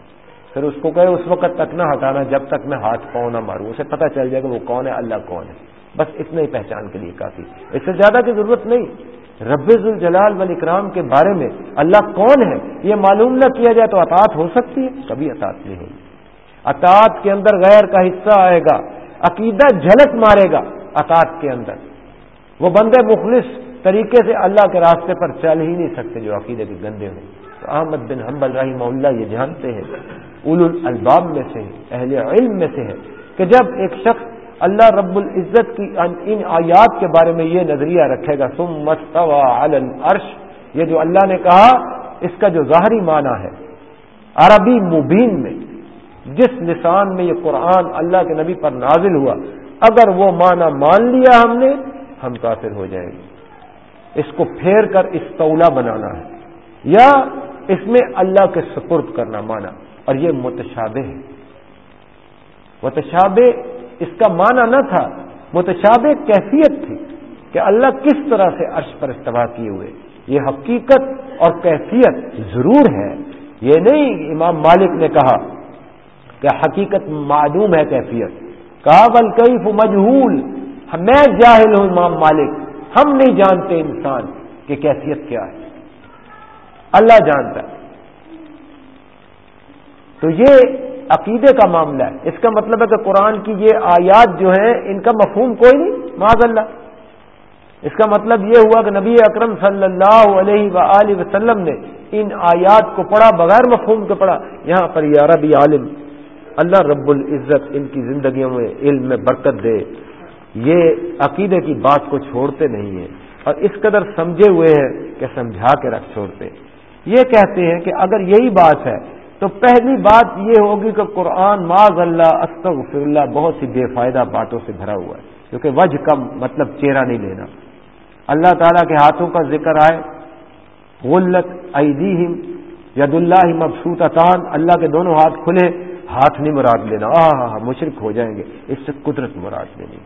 پھر اس کو کہے، اس وقت تک نہ ہٹانا، جب تک میں ہاتھ پاؤں نہ ماروں۔ اسے پتہ چل جائے کہ وہ کون ہے، اللہ کون ہے۔ بس اتنا ہی پہچان کے لیے کافی۔ اس سے زیادہ کی ضرورت نہیں۔ رب الجلال والاکرام کے بارے میں اللہ کون ہے؟ یہ معلوم نہ کیا جائے تو اطاعت ہو سکتی ہے؟ کبھی اطاعت نہیں ہوگی اطاعت کے اندر غیر کا حصہ آئے گا، عقیدہ جھلک مارے گا اطاعت کے اندر۔ وہ بندے مخلص طریقے سے اللہ کے راستے پر چل ہی نہیں سکتے جو عقیدے کے گندے ہوں۔ تو احمد بن حنبل رحمہ اللہ یہ جانتے ہیں اول الباب میں سے اہل علم میں سے ہے کہ جب ایک شخص اللہ رب العزت کی ان آیات کے بارے میں یہ نظریہ رکھے گا سم مستوا العرش، یہ جو اللہ نے کہا، اس کا جو ظاہری معنی ہے، عربی مبین میں، جس لسان میں یہ قرآن اللہ کے نبی پر نازل ہوا، اگر وہ معنی مان لیا ہم نے ہم کافر ہو جائیں گے۔ اس کو پھیر کر استولا بنانا ہے۔ یا اس میں اللہ کے سپرد کرنا مانا۔ اور یہ متشابہ ہے۔ متشابہ اس کا معنی نہ تھا۔ متشابہ کیفیت تھی کہ اللہ کس طرح سے عرش پر استفاع کیے ہوئے۔ یہ حقیقت اور کیفیت ضرور ہے۔ یہ نہیں، امام مالک نے کہا کہ حقیقت معلوم ہے کیفیت۔ کہا بل کئی مجہول۔ ہاں، میں جاہل ہوں، امام مالک۔ ہم نہیں جانتے انسان کہ کیفیت کیا ہے۔ اللہ جانتا ہے۔ تو یہ عقیدے کا معاملہ ہے۔ اس کا مطلب ہے کہ قرآن کی یہ آیات جو ہیں، ان کا مفہوم کوئی نہیں۔ معذ اللہ۔ اس کا مطلب یہ ہوا کہ نبی اکرم صلی اللہ علیہ و وسلم نے ان آیات کو پڑھا، بغیر مفہوم کے پڑھا۔ یہاں پر یہ عربی عالم، اللہ رب العزت ان کی زندگیوں میں علم میں برکت دے۔ یہ عقیدے کی بات کو چھوڑتے نہیں ہیں اور اس قدر سمجھے ہوئے ہیں کہ سمجھا کے رکھ چھوڑتے یہ کہتے ہیں کہ اگر یہی بات ہے، تو پہلی بات یہ ہوگی کہ قرآن معذ اللہ استغفر اللہ بہت سی بے فائدہ باتوں سے بھرا ہوا ہے، کیونکہ وجہ کم مطلب چہرہ نہیں لینا۔ اللہ تعالیٰ کے ہاتھوں کا ذکر آئے غلط ایدیہم ید اللہ مبسوط اطان اللہ کے دونوں ہاتھ کھلے، ہاتھ نہیں مراد لینا آ ہاں مشرق ہو جائیں گے، اس سے قدرت مراد لینی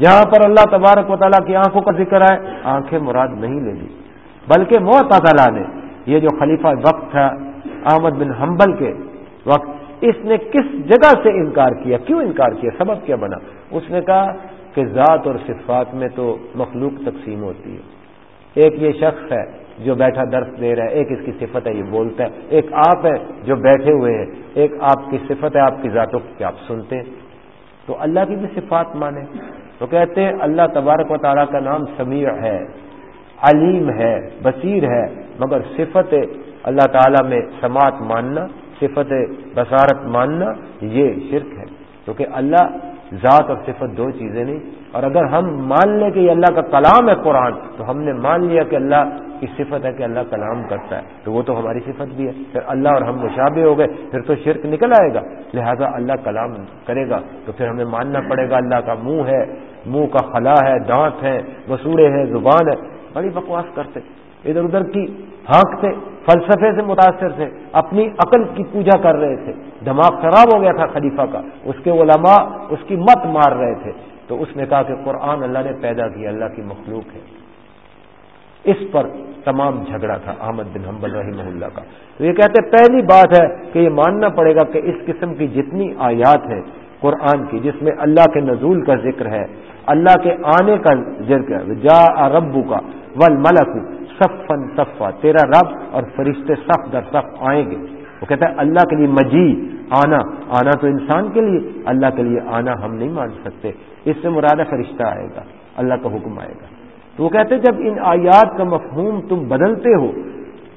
جہاں پر اللہ تبارک و تعالیٰ کی آنکھوں کا ذکر آئے آنکھیں مراد نہیں لینی بلکہ موت تعالیٰ نے۔ یہ جو خلیفہ وقت تھا، احمد بن حنبل کے وقت، اس نے کس جگہ سے انکار کیا؟ کیوں انکار کیا؟ سبب کیا بنا؟ اس نے کہا کہ ذات اور صفات میں تو مخلوق تقسیم ہوتی ہے۔ ایک یہ شخص ہے جو بیٹھا درس دے رہا ہے، ایک اس کی صفت ہے، یہ بولتا ہے۔ ایک آپ ہے جو بیٹھے ہوئے ہیں۔ ایک آپ کی صفت ہے، آپ کی ذاتوں کی آپ سنتے ہیں۔ تو اللہ کی بھی صفات مانے۔ تو کہتے ہیں اللہ تبارک و تعالیٰ کا نام سمیع ہے، علیم ہے، بصیر ہے، مگر صفت اللہ تعالیٰ میں سماعت ماننا، صفت بصارت ماننا یہ شرک ہے۔ کیونکہ اللہ ذات اور صفت دو چیزیں نہیں۔ اور اگر ہم مان لیں کہ یہ اللہ کا کلام ہے قرآن، تو ہم نے مان لیا کہ اللہ کی صفت ہے کہ اللہ کلام کرتا ہے۔ تو وہ تو ہماری صفت بھی ہے۔ پھر اللہ اور ہم مشابہ ہو گئے، پھر تو شرک نکل آئے گا۔ لہذا اللہ کلام کرے گا، تو پھر ہمیں ماننا پڑے گا اللہ کا منہ ہے، منہ کا خلا ہے، دانت ہے وسورے ہیں، زبان ہے۔ بڑی بکواس کرتے۔ ادھر ادھر کی ہانکتے فلسفے سے متاثر تھے، اپنی عقل کی پوجا کر رہے تھے۔ دماغ خراب ہو گیا تھا خلیفہ کا۔ اس کے علماء اس کی مت مار رہے تھے۔ تو اس نے کہا کہ قرآن اللہ نے پیدا کیا، اللہ کی مخلوق ہے۔ اس پر تمام جھگڑا تھا احمد بن حمبل رحمہ اللہ کا۔ تو یہ کہتے پہلی بات ہے کہ یہ ماننا پڑے گا کہ اس قسم کی جتنی آیات ہیں قرآن کی، جس میں اللہ کے نزول کا ذکر ہے، اللہ کے آنے کا ذکر ہے جا ربو کا ول ملک صفن صفا، تیرا رب اور فرشتے صف در صف آئیں گے۔ وہ کہتا ہے، اللہ کے لیے مجی آنا آنا تو انسان کے لیے، اللہ کے لیے آنا ہم نہیں مان سکتے۔ اس سے مراد فرشتہ آئے گا، اللہ کا حکم آئے گا۔ تو وہ کہتے جب ان آیات کا مفہوم تم بدلتے ہو،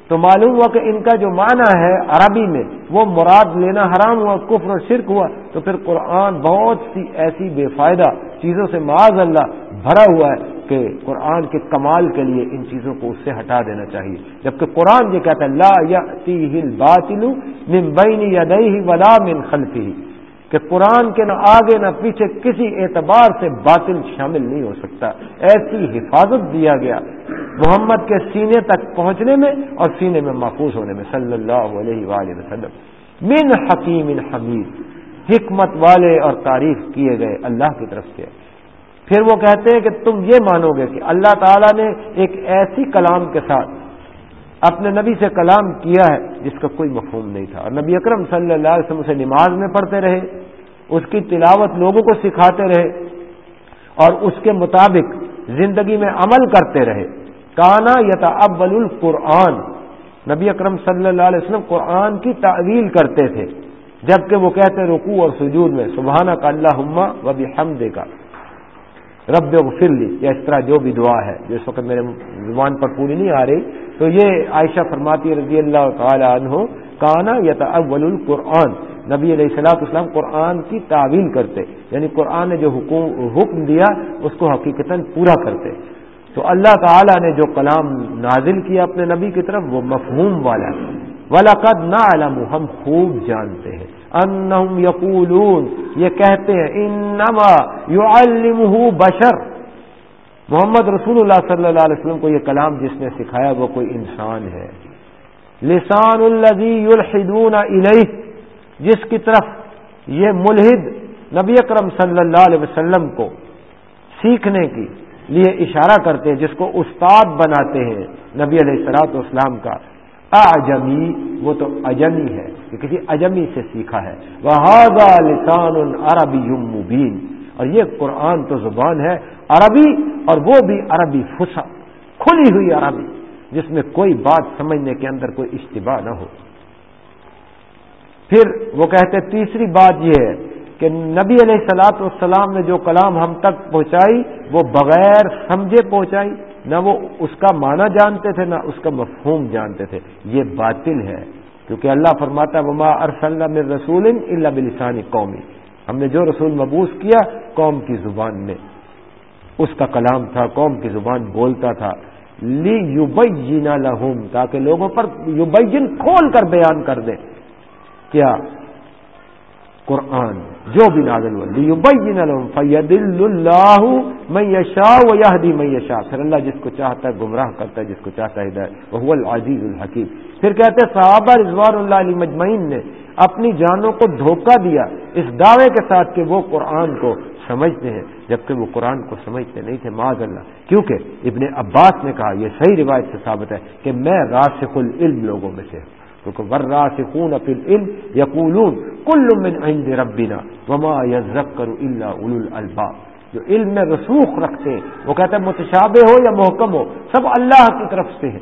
تو معلوم ہوا کہ ان کا جو معنی ہے عربی میں، وہ مراد لینا حرام ہوا، کفر اور شرک ہوا، تو پھر قرآن بہت سی ایسی بے فائدہ چیزوں سے معاذ اللہ بھرا ہوا ہے۔ کہ قرآن کے کمال کے لیے ان چیزوں کو اس سے ہٹا دینا چاہیے۔ جبکہ قرآن یہ کہتا ہے، لا یا بین یدئی ولا من خلفی کہ قرآن کے نہ آگے نہ پیچھے کسی اعتبار سے باطل شامل نہیں ہو سکتا۔ ایسی حفاظت دیا گیا محمد کے سینے تک پہنچنے میں اور سینے میں محفوظ ہونے میں۔ صلی اللہ علیہ وآلہ وسلم۔ من حکیم حمید۔ حکمت والے اور تعریف کیے گئے اللہ کی طرف سے۔ پھر وہ کہتے ہیں کہ تم یہ مانو گے کہ اللہ تعالیٰ نے ایک ایسی کلام کے ساتھ اپنے نبی سے کلام کیا ہے جس کا کوئی مفہوم نہیں تھا۔ اور نبی اکرم صلی اللہ علیہ وسلم اسے نماز میں پڑھتے رہے، اس کی تلاوت لوگوں کو سکھاتے رہے اور اس کے مطابق زندگی میں عمل کرتے رہے۔ کانا یتا ابل القرآن۔ نبی اکرم صلی اللہ علیہ وسلم قرآن کی تعویل کرتے تھے، جبکہ وہ کہتے رکوع اور سجود میں سبحانہ کا اللہ و بھی ہم دے گا رب لی یا اس طرح جو بھی دعا ہے، جو اس وقت میرے زبان پر پوری نہیں آ رہی، تو یہ عائشہ فرماتی رضی اللہ تعالی عنہ، کانا یا اول القرآن. نبی علیہ السلاۃ اسلام قرآن کی تعویل کرتے یعنی قرآن نے جو حکم دیا، اس کو حقیقت پورا کرتے۔ تو اللہ تعالی نے جو کلام نازل کیا اپنے نبی کی طرف، وہ مفہوم والا ولاقد نہ علم ہم خوب جانتے ہیں۔ انہم یقولون، یہ کہتے ہیں، انما یعلمہ بشر۔ محمد رسول اللہ صلی اللہ علیہ وسلم کو یہ کلام جس نے سکھایا، وہ کوئی انسان ہے۔ لسان الذی یلحدون الیہ، جس کی طرف یہ ملحد نبی اکرم صلی اللہ علیہ وسلم کو سیکھنے کی لیے اشارہ کرتے ہیں، جس کو استاد بناتے ہیں نبی علیہ السلاط اسلام کا۔ اجمی وہ تو اجمی ہے۔ کہ کسی اجمی سے سیکھا ہے۔ وہ لسان عربی مبین اور یہ قرآن تو زبان ہے عربی اور وہ بھی عربی فسا کھلی ہوئی عربی، جس میں کوئی بات سمجھنے کے اندر کوئی اشتباہ نہ ہو۔ پھر وہ کہتے تیسری بات یہ ہے کہ نبی علیہ سلاط والسلام نے جو کلام ہم تک پہنچائی، وہ بغیر سمجھے پہنچائی، نہ وہ اس کا معنی جانتے تھے، نہ اس کا مفہوم جانتے تھے۔ یہ باطل ہے۔ کیونکہ اللہ فرماتا وما ارسل من رسول اللہ بلسانی قومی ہم نے جو رسول مبوس کیا قوم کی زبان میں۔ اس کا کلام تھا، قوم کی زبان بولتا تھا۔ لی یوبینا لہم تاکہ لوگوں پر یوبین کھول کر بیان کر دیں کیا؟ قرآن، جو بھی نازل فید اللہ میں یشا و یادی میں یشا پھر اللہ جس کو چاہتا ہے گمراہ کرتا ہے، جس کو چاہتا ہے ہدایت۔ وہ العزیز الحکیم پھر کہتے صحابہ رضوان اللہ علی مجمعین نے اپنی جانوں کو دھوکہ دیا۔ اس دعوے کے ساتھ کہ وہ قرآن کو سمجھتے ہیں، جبکہ وہ قرآن کو سمجھتے نہیں تھے۔ معذ اللہ۔ کیونکہ ابن عباس نے کہا، یہ صحیح روایت سے ثابت ہے کہ میں راسخ العلم لوگوں میں سے کیونکہ ورا سکون اپل علم یقولون کل من عند ربنا وما یذکر الا اولو الالباب۔ جو علم میں رسوخ رکھتے ہیں، وہ کہتے ہیں متشابہ ہو یا محکم ہو، سب اللہ کی طرف سے ہے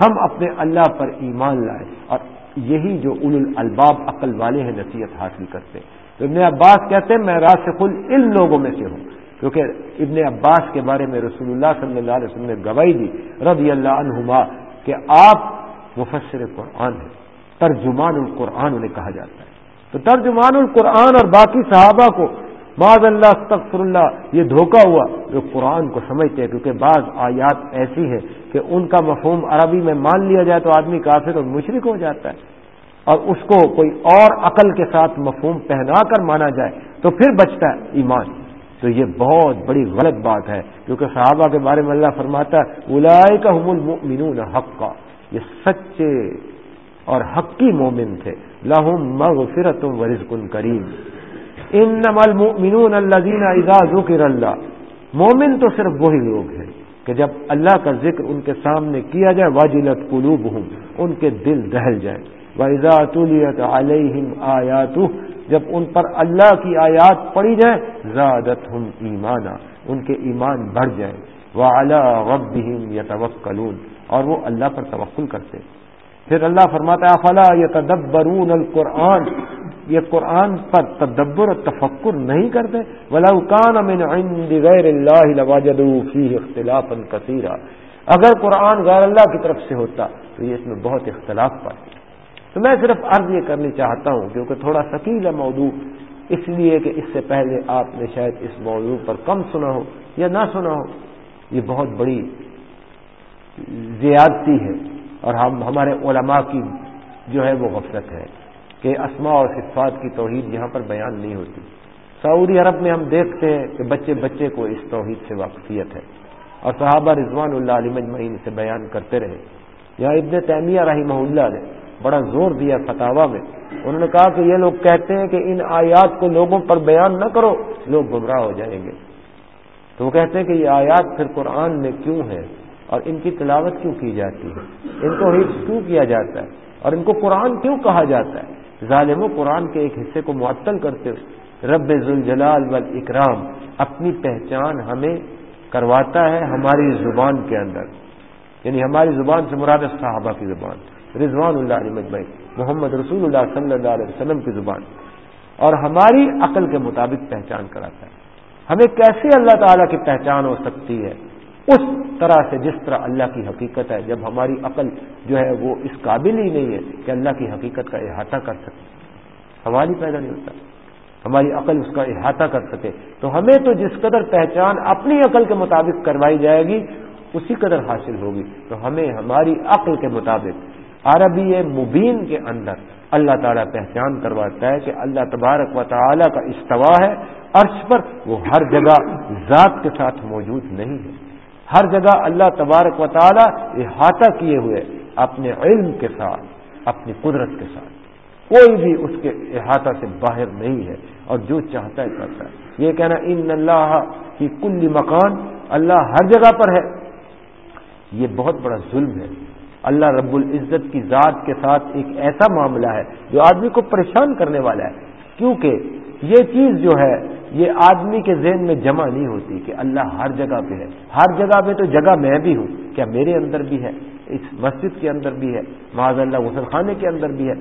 ہم اپنے اللہ پر ایمان لائے اور یہی جو اول الباب عقل والے ہیں نصیحت حاصل کرتے تو ابن عباس کہتے ہیں، میں راسخ العلم لوگوں میں سے ہوں۔ کیونکہ ابن عباس کے بارے میں رسول اللہ صلی اللہ علیہ وسلم نے گواہی دی، رضی اللہ عنہما، کہ آپ مفسر قرآن ہے۔ ترجمان القرآن انہیں کہا جاتا ہے۔ تو ترجمان القرآن اور باقی صحابہ کو معذ اللہ تخر اللہ، یہ دھوکہ ہوا جو قرآن کو سمجھتے ہیں، کیونکہ بعض آیات ایسی ہے کہ ان کا مفہوم عربی میں مان لیا جائے تو آدمی کافر اور مشرق ہو جاتا ہے۔ اور اس کو کوئی اور عقل کے ساتھ مفہوم پہنا کر مانا جائے تو پھر بچتا ہے ایمان۔ تو یہ بہت بڑی غلط بات ہے، کیونکہ صحابہ کے بارے میں اللہ فرماتا ہے الاائے کا حم المنون حق کا یہ سچے اور حقی مومن تھے۔ لاہم مغفرت و رزق کریم۔ ان المؤمنون الذين اذا ذکر اللہ۔ مومن تو صرف وہی لوگ ہیں کہ جب اللہ کا ذکر ان کے سامنے کیا جائے واجلت قلوبهم ان کے دل دہل جائے۔ وَإِذَا تُلِيَتْ عَلَيْهِمْ آيَاتُهُ، جب ان پر اللہ کی آیات پڑھی جائے زادتهم ایمانا، ان کے ایمان بڑھ جائے وَعَلَىٰ رَبِّهِمْ يَتَوَكَّلُونَ اور وہ اللہ پر توکل کرتے پھر اللہ فرماتا ہے، افلا يتدبرون القرآن؟ یہ قرآن پر تدبر اور تفکر نہیں کرتے۔ من عند غیر اللہ اختلاف کثیرا اگر قرآن غیر اللہ کی طرف سے ہوتا، تو یہ اس میں بہت اختلاف پاتے۔ تو میں صرف عرض یہ کرنی چاہتا ہوں، کیونکہ تھوڑا ثقیل ہے موضوع، اس لیے کہ اس سے پہلے آپ نے شاید اس موضوع پر کم سنا ہو یا نہ سنا ہو۔ یہ بہت بڑی زیادتی ہے اور ہم ہمارے علماء کی جو ہے وہ غفلت ہے کہ اسماء اور صفات کی توحید یہاں پر بیان نہیں ہوتی۔ سعودی عرب میں ہم دیکھتے ہیں کہ بچے بچے کو اس توحید سے واقفیت ہے اور صحابہ رضوان اللہ علی مجمعین سے بیان کرتے رہے۔ یہاں ابن تیمیہ رحمہ اللہ نے بڑا زور دیا فتوا میں۔ انہوں نے کہا کہ یہ لوگ کہتے ہیں کہ ان آیات کو لوگوں پر بیان نہ کرو، لوگ گمراہ ہو جائیں گے۔ تو وہ کہتے ہیں کہ یہ آیات پھر قرآن میں کیوں ہے اور ان کی تلاوت کیوں کی جاتی ہے؟ ان کو حفظ کیوں کیا جاتا ہے؟ اور ان کو قرآن کیوں کہا جاتا ہے؟ ظالم و قرآن کے ایک حصے کو معطل کرتے ہوئے رب ذوالجلال والاکرام اپنی پہچان ہمیں کرواتا ہے ہماری زبان کے اندر۔ یعنی ہماری زبان سے مراد صحابہ کی زبان، رضوان اللہ علیہ مجمعی محمد رسول اللہ صلی اللہ علیہ وسلم کی زبان۔ اور ہماری عقل کے مطابق پہچان کراتا ہے۔ ہمیں کیسے اللہ تعالیٰ کی پہچان ہو سکتی ہے؟ اس طرح سے جس طرح اللہ کی حقیقت ہے، جب ہماری عقل جو ہے وہ اس قابل ہی نہیں ہے کہ اللہ کی حقیقت کا احاطہ کر سکے۔ سوال ہی پیدا نہیں ہوتا۔ ہماری عقل اس کا احاطہ کر سکے۔ تو ہمیں تو جس قدر پہچان اپنی عقل کے مطابق کروائی جائے گی، اسی قدر حاصل ہوگی۔ تو ہمیں ہماری عقل کے مطابق، عربی مبین کے اندر اللہ تعالیٰ پہچان کرواتا ہے کہ اللہ تبارک و تعالیٰ کا استوا ہے، عرش پر وہ ہر جگہ ذات کے ساتھ موجود نہیں ہے۔ ہر جگہ اللہ تبارک و تعالی احاطہ کیے ہوئے اپنے علم کے ساتھ، اپنی قدرت کے ساتھ۔ کوئی بھی اس کے احاطہ سے باہر نہیں ہے اور جو چاہتا ہے کرتا ہے۔ یہ کہنا، ان اللہ کی کل مکان اللہ ہر جگہ پر ہے۔ یہ بہت بڑا ظلم ہے۔ اللہ رب العزت کی ذات کے ساتھ ایک ایسا معاملہ ہے جو آدمی کو پریشان کرنے والا ہے۔ کیونکہ یہ چیز جو ہے، یہ آدمی کے ذہن میں جمع نہیں ہوتی کہ اللہ ہر جگہ پہ ہے۔ ہر جگہ پہ تو جگہ میں بھی ہوں۔ کیا میرے اندر بھی ہے؟ اس مسجد کے اندر بھی ہے۔ معاذ اللہ، غسل خانے کے اندر بھی ہے۔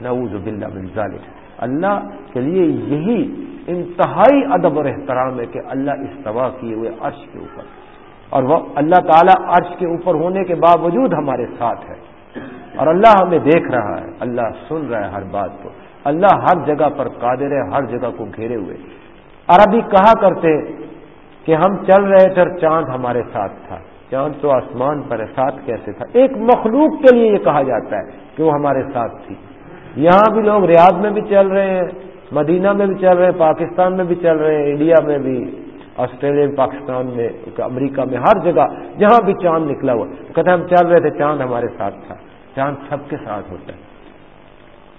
نعوذ باللہ من ذالک۔ اللہ کے لیے یہی انتہائی ادب اور احترام ہے کہ اللہ استوا کیے ہوئے عرش کے اوپر۔ اور وہ اللہ تعالیٰ عرش کے اوپر ہونے کے باوجود ہمارے ساتھ ہے۔ اور اللہ ہمیں دیکھ رہا ہے۔ اللہ سن رہا ہے ہر بات کو۔ اللہ ہر جگہ پر قادر ہے، ہر جگہ کو گھیرے ہوئے۔ عربی کہا کرتے کہ ہم چل رہے تھے چاند ہمارے ساتھ تھا۔ چاند تو آسمان پر ساتھ کیسے تھا؟ ایک مخلوق کے لیے یہ کہا جاتا ہے کہ وہ ہمارے ساتھ تھی۔ یہاں بھی لوگ ریاض میں بھی چل رہے ہیں، مدینہ میں بھی چل رہے ہیں، پاکستان میں بھی چل رہے ہیں، انڈیا میں بھی، آسٹریلیا میں، پاکستان میں، امریکہ میں، ہر جگہ جہاں بھی چاند نکلا ہوا۔ کہتے ہم چل رہے تھے، چاند ہمارے ساتھ تھا۔ چاند سب کے ساتھ ہوتا ہے۔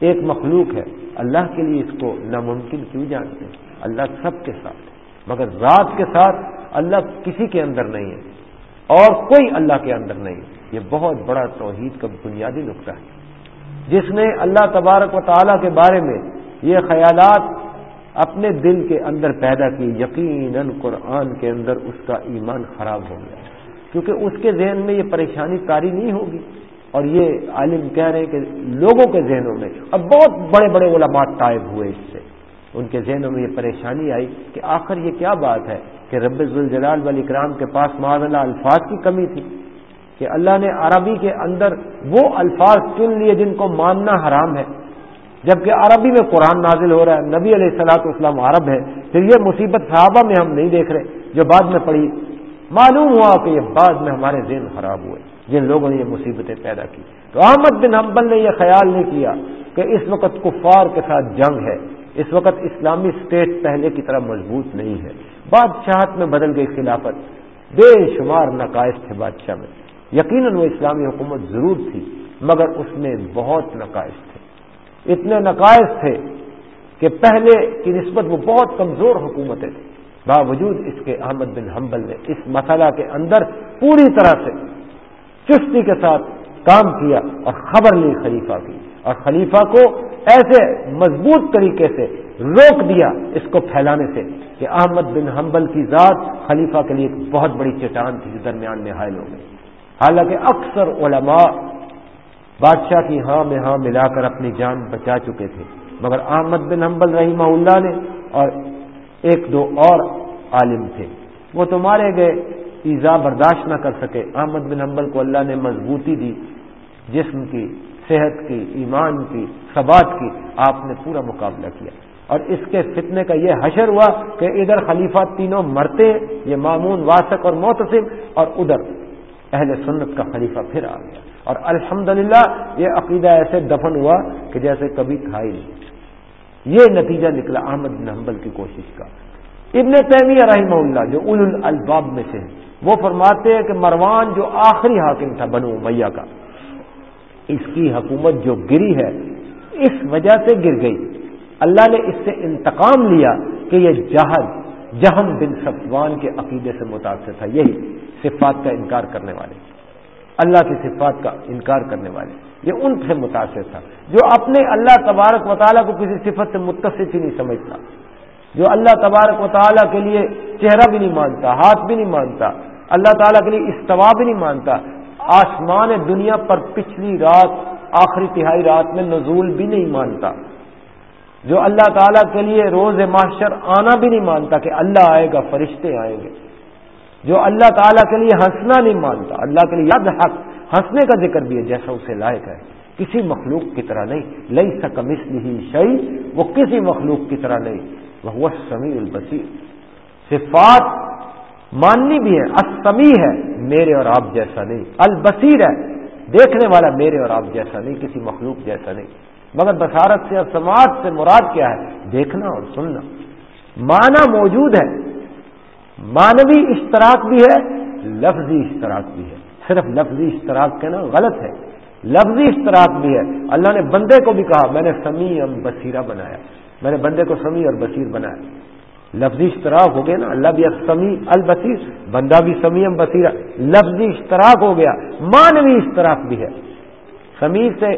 ایک مخلوق ہے، اللہ کے لیے اس کو ناممکن کیوں جانتے ہیں؟ اللہ سب کے ساتھ مگر ذات کے ساتھ اللہ کسی کے اندر نہیں ہے۔ اور کوئی اللہ کے اندر نہیں یہ بہت بڑا توحید کا بنیادی نقطہ ہے۔ جس نے اللہ تبارک و تعالیٰ کے بارے میں یہ خیالات اپنے دل کے اندر پیدا کی یقیناً قرآن کے اندر اس کا ایمان خراب ہو گیا۔ کیونکہ اس کے ذہن میں یہ پریشانی تاری نہیں ہوگی۔ اور یہ عالم کہہ رہے ہیں کہ لوگوں کے ذہنوں میں اب بہت بڑے بڑے علماء طائب ہوئے اس سے۔ ان کے ذہنوں میں یہ پریشانی آئی کہ آخر یہ کیا بات ہے کہ رب الجلال والی اکرام کے پاس معذ اللہ الفاظ کی کمی تھی کہ اللہ نے عربی کے اندر وہ الفاظ چن لیے جن کو ماننا حرام ہے، جبکہ عربی میں قرآن نازل ہو رہا ہے، نبی علیہ السلاۃ اسلام عرب ہے پھر یہ مصیبت صحابہ میں ہم نہیں دیکھ رہے جو بعد میں پڑی معلوم ہوا کہ یہ بعد میں ہمارے ذہن خراب ہوئے۔ جن لوگوں نے یہ مصیبتیں پیدا کی۔ تو احمد بن حنبل نے یہ خیال نہیں کیا کہ اس وقت کفار کے ساتھ جنگ ہے۔ اس وقت اسلامی اسٹیٹ پہلے کی طرح مضبوط نہیں ہے۔ بادشاہت میں بدل گئی خلافت۔ بے شمار نقائص تھے بادشاہ میں۔ یقیناً وہ اسلامی حکومت ضرور تھی، مگر اس میں بہت نقائص تھے۔ اتنے نقائص تھے کہ پہلے کی نسبت وہ بہت کمزور حکومتیں تھیں۔ باوجود اس کے احمد بن حنبل نے اس مسئلہ کے اندر پوری طرح سے چستی کے ساتھ کام کیا اور خبر لی خلیفہ کی اور خلیفہ کو ایسے مضبوط طریقے سے روک دیا اس کو پھیلانے سے کہ احمد بن حنبل کی ذات خلیفہ کے لیے ایک بہت بڑی چٹان تھی جو درمیان میں حائل ہو گئی۔ حالانکہ اکثر علماء بادشاہ کی ہاں میں ہاں ملا کر اپنی جان بچا چکے تھے۔ مگر احمد بن حنبل رحمہ اللہ نے اور ایک دو اور عالم تھے۔ وہ تو مارے گئے۔ ایزا برداشت نہ کر سکے۔ احمد بن حنبل کو اللہ نے مضبوطی دی، جسم کی، صحت کی، ایمان کی، ثبات کی، آپ نے پورا مقابلہ کیا۔ اور اس کے فتنے کا یہ حشر ہوا کہ ادھر خلیفہ تینوں مرتے، یہ معمون واسق اور محتسم اور ادھر اہل سنت کا خلیفہ پھر آ گیا۔ اور الحمدللہ یہ عقیدہ ایسے دفن ہوا کہ جیسے کبھی تھا ہی نہیں۔ یہ نتیجہ نکلا احمد بن حنبل کی کوشش کا۔ ابن تیمیہ رحمہ اللہ، جو اول الباب میں سے وہ فرماتے ہیں کہ مروان جو آخری حاکم تھا بنو میاں کا، اس کی حکومت جو گری ہے، اس وجہ سے گر گئی۔ اللہ نے اس سے انتقام لیا کہ یہ جہد جہم بن صفوان کے عقیدے سے متاثر تھا۔ یہی صفات کا انکار کرنے والے۔ اللہ کی صفات کا انکار کرنے والے۔ یہ ان سے متاثر تھا۔ جو اپنے اللہ تبارک و تعالیٰ کو کسی صفت سے متصف ہی نہیں سمجھتا۔ جو اللہ تبارک و تعالیٰ کے لیے چہرہ بھی نہیں مانتا، ہاتھ بھی نہیں مانتا اللہ تعالیٰ کے لیے استوا بھی نہیں مانتا۔ آسمان دنیا پر پچھلی رات، آخری تہائی رات میں نزول بھی نہیں مانتا۔ جو اللہ تعالیٰ کے لیے روز معاشر آنا بھی نہیں مانتا کہ اللہ آئے گا، فرشتے آئیں گے۔ جو اللہ تعالیٰ کے لیے ہنسنا نہیں مانتا، اللہ کے لیے یاد حق، ہنسنے کا ذکر بھی ہے، جیسا اسے لائق ہے۔ کسی مخلوق کی طرح نہیں۔ لئی سکم اس لیے شعی وہ کسی مخلوق کی طرح نہیں۔ وہ سمیع البصیر۔ صفات ماننی بھی ہے اسمی ہے، میرے اور آپ جیسا نہیں۔ البصیر ہے، دیکھنے والا میرے اور آپ جیسا نہیں، کسی مخلوق جیسا نہیں۔ مگر بصارت سے اور سماج سے مراد کیا ہے؟ دیکھنا اور سننا۔ معنی موجود ہے۔ مانوی اشتراک بھی ہے، لفظی اشتراک بھی ہے۔ صرف لفظی اشتراک کہنا غلط ہے۔ لفظی اشتراک بھی ہے۔ اللہ نے بندے کو بھی کہا، میں نے سمیع ام بصیرہ بنایا۔ میں نے بندے کو سمیع اور بصیر بنایا۔ لفظی اشتراک ہو گیا نا، اللہ بھی سمیع البصیر، بندہ بھی سمیع ام بصیرہ، لفظی اشتراک ہو گیا مانوی اشتراک بھی ہے۔ سمیع سے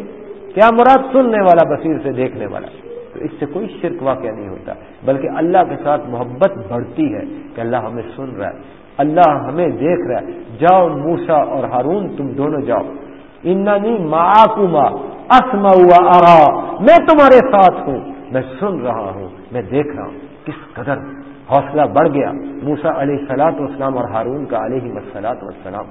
کیا مراد؟ سننے والا، بصیر سے دیکھنے والا۔ تو اس سے کوئی شرک واقعہ نہیں ہوتا، بلکہ اللہ کے ساتھ محبت بڑھتی ہے کہ اللہ ہمیں سن رہا ہے، اللہ ہمیں دیکھ رہا ہے۔ جاؤ موسا اور ہارون، تم دونوں جاؤ۔ اننی معاکما اسما ارا، میں تمہارے ساتھ ہوں، میں سن رہا ہوں، میں دیکھ رہا ہوں۔ کس قدر حوصلہ بڑھ گیا موسا علیہ سلاط وسلام اور ہارون کا علیہ مسلاط وسلام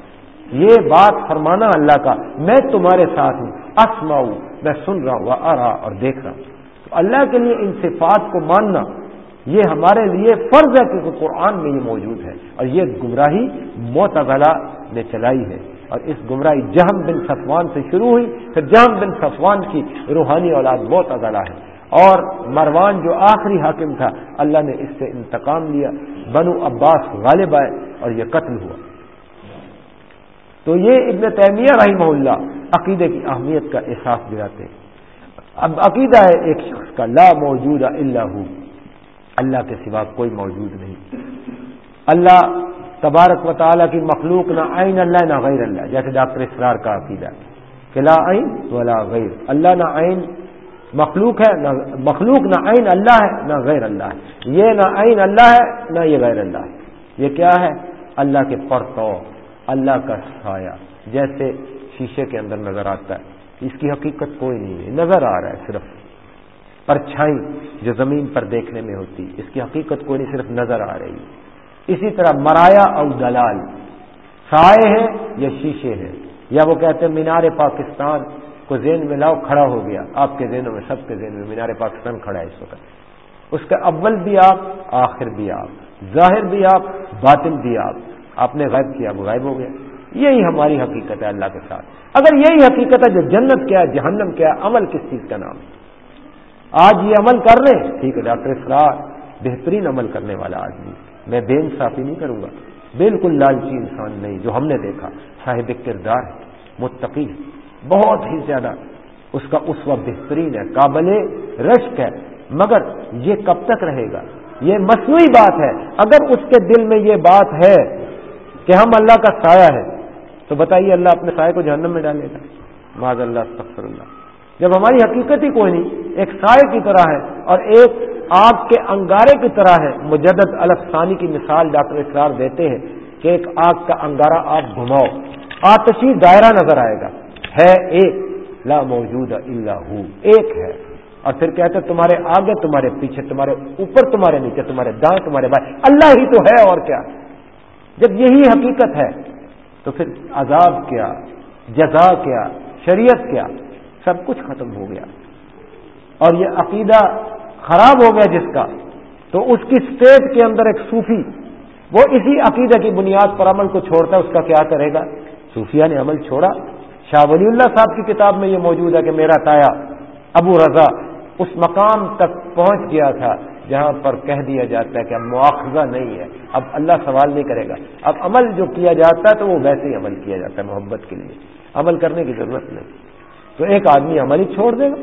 یہ بات فرمانا اللہ کا، میں تمہارے ساتھ ہوں اسما میں سن رہا ہوں آ رہا اور دیکھ رہا ہوں۔ تو اللہ کے لیے ان صفات کو ماننا، یہ ہمارے لیے فرض ہے کیونکہ قرآن میں یہ موجود ہے۔ اور یہ گمراہی معتلا نے چلائی ہے۔ اور اس گمراہی جہم بن صفوان سے شروع ہوئی، پھر جہم بن صفوان کی روحانی اولاد بہت ہے۔ اور مروان جو آخری حاکم تھا، اللہ نے اس سے انتقام لیا۔ بنو عباس غالب آئے اور یہ قتل ہوا۔ تو یہ ابن تیمیہ رحمہ اللہ عقیدے کی اہمیت کا احساس دلاتے اب عقیدہ ہے ایک شخص کا، لا موجود اللہ اللہ کے سوا کوئی موجود نہیں۔ اللہ تبارک و تعالیٰ کی مخلوق، نہ عین اللہ، نہ غیر اللہ۔ جیسے ڈاکٹر اسرار کا عقیدہ کہ لا عین ولا غیر۔ اللہ نہ عین مخلوق ہے، نہ مخلوق، نہ عین اللہ ہے، نہ غیر اللہ ہے۔ یہ نہ عین اللہ ہے، نہ یہ غیر اللہ ہے۔ یہ کیا ہے؟ اللہ کے پرتو اللہ کا سایہ۔ جیسے شیشے کے اندر نظر آتا ہے، اس کی حقیقت کوئی نہیں ہے، نظر آ رہا ہے صرف۔ پرچھائی جو زمین پر دیکھنے میں ہوتی، اس کی حقیقت کوئی نہیں، صرف نظر آ رہی۔ ہے اسی طرح مرایا اور دلال سائے ہیں یا شیشے ہیں؟ یا وہ کہتے ہیں مینار پاکستان کو ذہن میں لاؤ، کھڑا ہو گیا۔ آپ کے ذہنوں میں، سب کے ذہن میں مینار پاکستان کھڑا ہے اس وقت۔ اس کا اول بھی آپ، آخر بھی آپ۔ ظاہر بھی آپ، باطن بھی آپ۔ آپ نے غائب کیا، وہ غائب ہو گیا۔ یہی ہماری حقیقت ہے اللہ کے ساتھ۔ اگر یہی حقیقت ہے جو جنت کیا ہے، جہنم کیا ہے، عمل کس چیز کا نام؟ ہے آج یہ عمل کر لیں ٹھیک ہے، ڈاکٹر اسرار، بہترین عمل کرنے والا آدمی۔ میں بے انصافی نہیں کروں گا۔ بالکل لالچی انسان نہیں، جو ہم نے دیکھا۔ صاحب کردار ہے، متقی بہت ہی زیادہ اس کا اس وقت بہترین ہے، قابل رشک ہے۔ مگر یہ کب تک رہے گا؟ یہ مصنوعی بات ہے۔ اگر اس کے دل میں یہ بات ہے کہ ہم اللہ کا سایہ ہے تو بتائیے اللہ اپنے سائے کو جہنم میں ڈالے گا۔ معذ اللہ سفر اللہ۔ جب ہماری حقیقت ہی کوئی نہیں، ایک سائے کی طرح ہے اور ایک آگ کے انگارے کی طرح ہے۔ مجدد الفسانی کی مثال ڈاکٹر اسرار دیتے ہیں کہ ایک آگ کا انگارہ آپ گھماؤ، آتشی دائرہ نظر آئے گا۔ ہے ایک، لا موجود اللہ ایک ہے۔ اور پھر کہتے تمہارے آگے، تمہارے پیچھے، تمہارے اوپر، تمہارے نیچے، تمہارے دائیں، تمہارے بھائی اللہ ہی تو ہے اور کیا۔ جب یہی حقیقت ہے، تو پھر عذاب کیا، جزا کیا، شریعت کیا، سب کچھ ختم ہو گیا۔ اور یہ عقیدہ خراب ہو گیا جس کا، تو اس کی اسٹیٹ کے اندر ایک صوفی، وہ اسی عقیدہ کی بنیاد پر عمل کو چھوڑتا ہے، اس کا کیا کرے گا؟ صوفیہ نے عمل چھوڑا۔ شاہ ولی اللہ صاحب کی کتاب میں یہ موجود ہے کہ میرا تایا ابو رضا اس مقام تک پہنچ گیا تھا جہاں پر کہہ دیا جاتا ہے کہ اب مواخذہ نہیں ہے، اب اللہ سوال نہیں کرے گا۔ اب عمل جو کیا جاتا ہے تو وہ ویسے ہی عمل کیا جاتا ہے محبت کے لیے۔ عمل کرنے کی ضرورت نہیں۔ تو ایک آدمی عمل ہی چھوڑ دے گا۔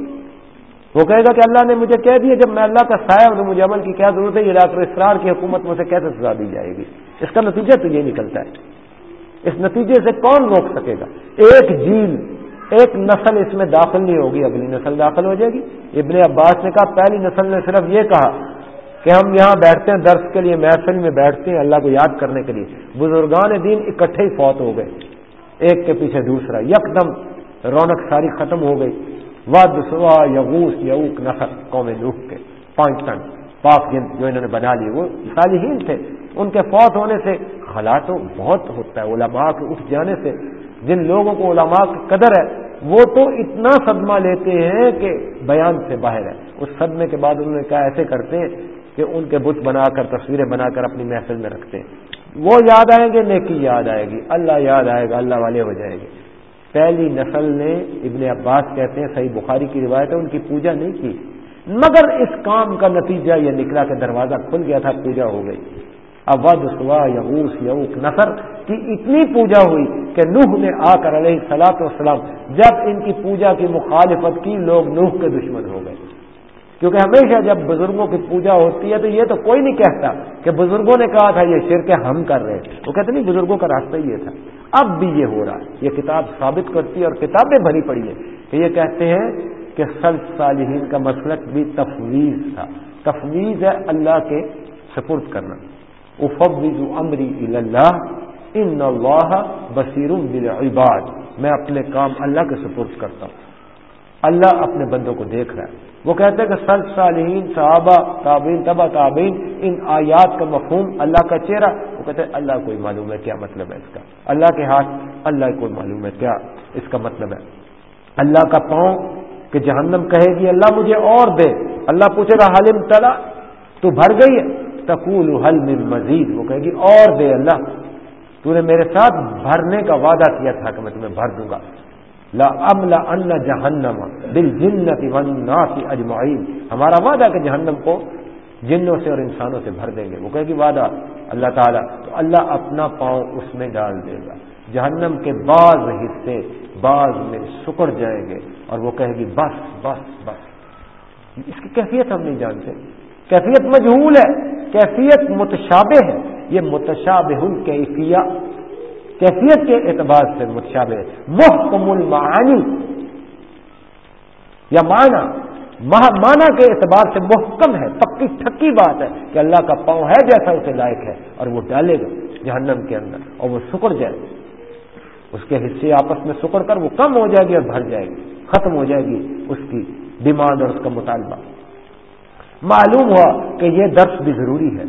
وہ کہے گا کہ اللہ نے مجھے کہہ دیا، جب میں اللہ کا سایہ ہوں مجھے عمل کی کیا ضرورت ہے، یہ ڈاکٹر اسرار کی حکومت میں سے کیسے سزا دی جائے گی؟ اس کا نتیجہ تو یہ نکلتا ہے۔ اس نتیجے سے کون روک سکے گا؟ ایک جیل، ایک نسل اس میں داخل نہیں ہوگی، اگلی نسل داخل ہو جائے گی۔ ابن عباس نے کہا، پہلی نسل نے صرف یہ کہا کہ ہم یہاں بیٹھتے ہیں درس کے لیے، محفل میں بیٹھتے ہیں، اللہ کو یاد کرنے کے لیے۔ بزرگان دین اکٹھے ہی فوت ہو گئے۔ ایک کے پیچھے دوسرا، یکدم رونق ساری ختم ہو گئی۔ ود سوا یغوس یوک نسل قوم نوح کے پانچ ٹن پاک جن جو انہوں نے بنا لی وہ صالحین تھے۔ ان کے فوت ہونے سے خلا تو بہت ہوتا ہے، علماء کے اٹھ جانے سے۔ جن لوگوں کو علماء کی قدر ہے، وہ تو اتنا صدمہ لیتے ہیں کہ بیان سے باہر ہے۔ اس صدمے کے بعد انہوں نے کہا ایسے کرتے ہیں کہ ان کے بت بنا کر، تصویریں بنا کر اپنی محفل میں رکھتے ہیں۔ وہ یاد آئیں گے، نیکی یاد آئے گی۔ اللہ یاد آئے گا، اللہ والے ہو جائے گے۔ پہلی نسل نے ابن عباس کہتے ہیں، صحیح بخاری کی روایت ہے، ان کی پوجا نہیں کی۔ مگر اس کام کا نتیجہ یہ نکلا کہ دروازہ کھل گیا تھا، پوجا ہو گئی۔ اود سوا یغوس یوک نثر کی اتنی پوجا ہوئی کہ نوح نے آ کر علیہ سلاط وسلام جب ان کی پوجا کی مخالفت کی لوگ نوح کے دشمن ہو گئے۔ کیونکہ ہمیشہ جب بزرگوں کی پوجا ہوتی ہے تو یہ تو کوئی نہیں کہتا کہ بزرگوں نے کہا تھا یہ شرک ہم کر رہے ہیں۔ وہ کہتے نہیں، بزرگوں کا راستہ یہ تھا۔ اب بھی یہ ہو رہا ہے۔ یہ کتاب ثابت کرتی ہے اور کتابیں بھری پڑی ہے کہ یہ کہتے ہیں کہ سل صالحین کا مسلک بھی تفویض تھا۔ تفویض ہے اللہ کے سپرد کرنا۔ افوض امری اللہ ان اللہ بصیر بالعباد۔ میں اپنے کام اللہ کے سپرد کرتا ہوں۔ اللہ اپنے بندوں کو دیکھ رہا ہے۔ وہ کہتے ہیں کہ سل صالحین، صحابہ تابین تبا تابین ان آیات کا مفہوم اللہ کا چہرہ۔ وہ کہتے ہیں اللہ کوئی معلوم ہے کیا مطلب ہے اس کا۔ اللہ کے ہاتھ اللہ کوئی معلوم ہے کیا اس کا مطلب ہے۔ اللہ کا پاؤں کہ جہنم کہے گی، اللہ مجھے اور دے۔ اللہ پوچھے گا حلم تلا، تو بھر گئی ہے۔ تقول حل من مزید وہ کہے گی، اور دے اللہ، تو نے میرے ساتھ بھرنے کا وعدہ کیا تھا کہ میں تمہیں بھر دوں گا۔ لا املا ان جہنم دل جنت اجمعین ہمارا وعدہ کہ جہنم کو جنوں سے اور انسانوں سے بھر دیں گے۔ وہ کہے گی، وعدہ اللہ تعالیٰ، تو اللہ اپنا پاؤں اس میں ڈال دے گا۔ جہنم کے بعض حصے بعض میں سکڑ جائیں گے۔ اور وہ کہے گی، بس بس بس۔ اس کی کیفیت ہم نہیں جانتے۔ کیفیت مجہول ہے، کیفیت متشابہ ہے۔ یہ متشابہ الکیفیہ، کیفیت کے اعتبار سے متشابہ محکم المعانی، یا معنی مانا کے اعتبار سے محکم ہے، پکی ٹھکی بات ہے کہ اللہ کا پاؤں ہے جیسا اسے لائق ہے اور وہ ڈالے گا جہنم کے اندر اور وہ سکڑ جائے گا۔ اس کے حصے آپس میں سکڑ کر وہ کم ہو جائے گی اور بھر جائے گی، ختم ہو جائے گی اس کی ڈیمانڈ اور اس کا مطالبہ۔ معلوم ہوا کہ یہ درس بھی ضروری ہے۔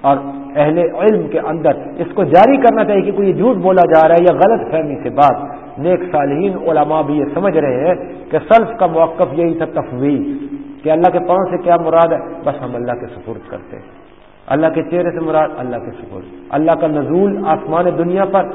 اور اہل علم کے اندر اس کو جاری کرنا چاہیے کہ کوئی جھوٹ بولا جا رہا ہے یا غلط فہمی سے بات۔ نیک صالحین علماء بھی یہ سمجھ رہے ہیں کہ سلف کا موقف یہی تھا تفویض، کہ اللہ کے پاؤں سے کیا مراد ہے؟ بس ہم اللہ کے سپرد کرتے ہیں۔ اللہ کے چہرے سے مراد اللہ کے سپرد۔ اللہ کا نزول آسمان دنیا پر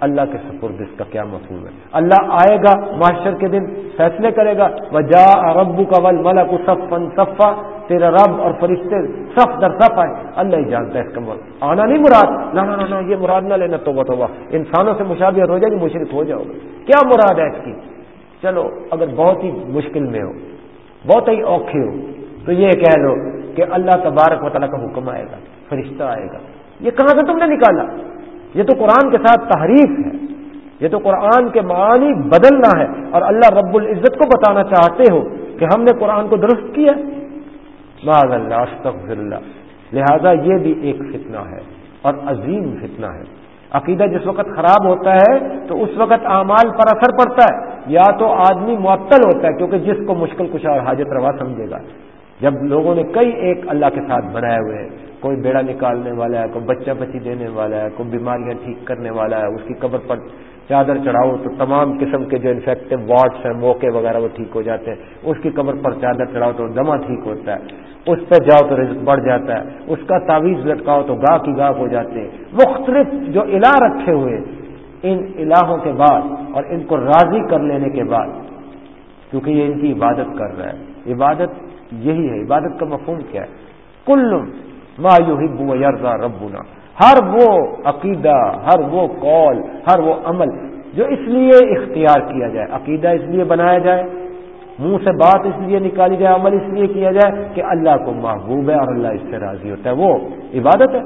اللہ کے سپرد اس کا کیا مفہوم ہے؟ اللہ آئے گا معاشر کے دن، فیصلے کرے گا وجا ربو کا ول ملک فن صفا، تیرا رب اور فرشتے صف در صف آئے۔ اللہ ہی جانتا ہے اس کا مراد۔ آنا نہیں مراد۔ نہ نہ نہ یہ مراد نہ لینا تو توبہ۔ انسانوں سے مشابہت ہو جائے گی مشرق ہو جاؤ گے۔ کیا مراد ہے اس کی؟ چلو، اگر بہت ہی مشکل میں ہو، بہت ہی اوکھے ہو، تو یہ کہہ لو کہ اللہ تبارک و تعالیٰ کا حکم آئے گا، فرشتہ آئے گا۔ یہ کہاں سے تم نے نکالا؟ یہ تو قرآن کے ساتھ تحریف ہے یہ تو قرآن کے معانی بدلنا ہے اور اللہ رب العزت کو بتانا چاہتے ہو کہ ہم نے قرآن کو درست کیا معذ اللہ استغفر اللہ لہذا یہ بھی ایک فتنہ ہے اور عظیم فتنہ ہے۔ عقیدہ جس وقت خراب ہوتا ہے تو اس وقت اعمال پر اثر پڑتا ہے۔ یا تو آدمی معطل ہوتا ہے کیونکہ جس کو مشکل کچھ اور حاجت روا سمجھے گا۔ جب لوگوں نے کئی ایک اللہ کے ساتھ بنائے ہوئے ہیں کوئی بیڑا نکالنے والا ہے، کوئی بچہ بچی دینے والا ہے، کوئی بیماریاں ٹھیک کرنے والا ہے، اس کی قبر پر چادر چڑھاؤ تو تمام قسم کے جو انفیکٹو وارڈس ہیں، موقع وغیرہ وہ ٹھیک ہو جاتے ہیں۔ اس کی قبر پر چادر چڑھاؤ تو دما ٹھیک ہوتا ہے۔ اس پہ جاؤ تو رزق بڑھ جاتا ہے۔ اس کا تعویذ لٹکاؤ تو گاہ کی گاہ ہو جاتے ہیں۔ مختلف جو الہ رکھے ہوئے ان الہوں کے بعد اور ان کو راضی کر لینے کے بعد، کیونکہ یہ ان کی عبادت کر رہا ہے۔ عبادت یہی ہے، عبادت کا مفہوم کیا ہے۔ کل ما يحب و یرضا ربنا. ہر وہ عقیدہ، ہر وہ قول، ہر وہ عمل جو اس لیے اختیار کیا جائے، عقیدہ اس لیے بنایا جائے، منہ سے بات اس لیے نکالی جائے، عمل اس لیے کیا جائے کہ اللہ کو محبوب ہے اور اللہ اس سے راضی ہوتا ہے، وہ عبادت ہے۔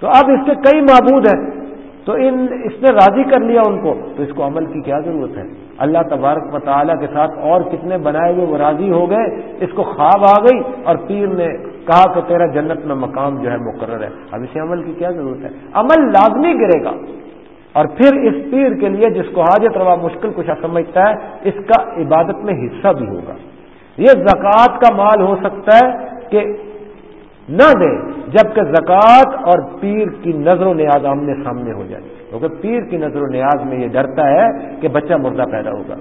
تو اب اس کے کئی معبود ہیں۔ تو ان اس نے راضی کر لیا ان کو تو اس کو عمل کی کیا ضرورت ہے؟ اللہ تبارک و تعالیٰ کے ساتھ اور کتنے بنائے ہوئے وہ راضی ہو گئے، اس کو خواب آ گئی اور پیر نے کہا کہ تیرا جنت میں مقام جو ہے مقرر ہے۔ اب اسے عمل کی کیا ضرورت ہے؟ عمل لازمی گرے گا۔ اور پھر اس پیر کے لیے جس کو حاجت روا مشکل کچھ سمجھتا ہے، اس کا عبادت میں حصہ بھی ہوگا۔ یہ زکوٰۃ کا مال ہو سکتا ہے کہ نہ دے جبکہ زکوٰۃ اور پیر کی نظر و نیاز آمنے سامنے ہو جائے۔ کیونکہ پیر کی نظر و نیاز میں یہ ڈرتا ہے کہ بچہ مردہ پیدا ہوگا۔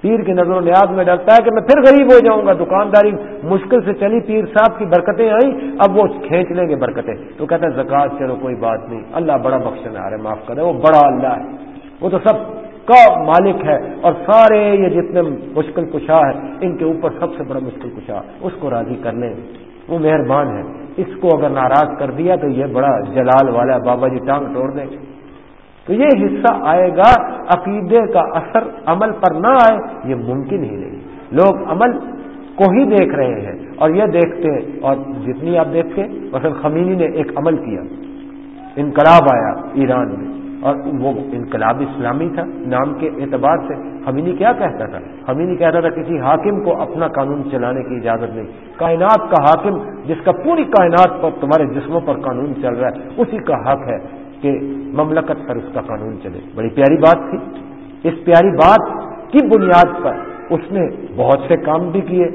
پیر کی نظر و نیاز میں ڈرتا ہے کہ میں پھر غریب ہو جاؤں گا۔ دکانداری مشکل سے چلی، پیر صاحب کی برکتیں آئیں، اب وہ کھینچ لیں گے برکتیں۔ تو کہتا ہے، زکوٰۃ چلو، کوئی بات نہیں۔ اللہ بڑا بخشنا آ رہے معاف کر دے وہ بڑا اللہ ہے۔ وہ تو سب کا مالک ہے اور سارے یہ جتنے مشکل کشا ہے ان کے اوپر سب سے بڑا مشکل کشا، اس کو راضی کر لیں۔ وہ مہربان ہے۔ اس کو اگر ناراض کر دیا تو یہ بڑا جلال والا بابا جی ٹانگ توڑ دیں تو یہ حصہ آئے گا، عقیدے کا اثر عمل پر نہ آئے، یہ ممکن ہی نہیں۔ لوگ عمل کو ہی دیکھ رہے ہیں۔ اور یہ دیکھتے اور جتنی آپ دیکھتے مثلا خمینی نے ایک عمل کیا۔ انقلاب آیا ایران میں۔ اور وہ انقلاب اسلامی تھا، نام کے اعتبار سے۔ ہمینی کیا کہتا تھا؟ ہمینی کہتا تھا کسی حاکم کو اپنا قانون چلانے کی اجازت نہیں۔ کائنات کا حاکم، جس کا پوری کائنات پر تمہارے جسموں پر قانون چل رہا ہے، اسی کا حق ہے کہ مملکت پر اس کا قانون چلے۔ بڑی پیاری بات تھی۔ اس پیاری بات کی بنیاد پر اس نے بہت سے کام بھی کیے۔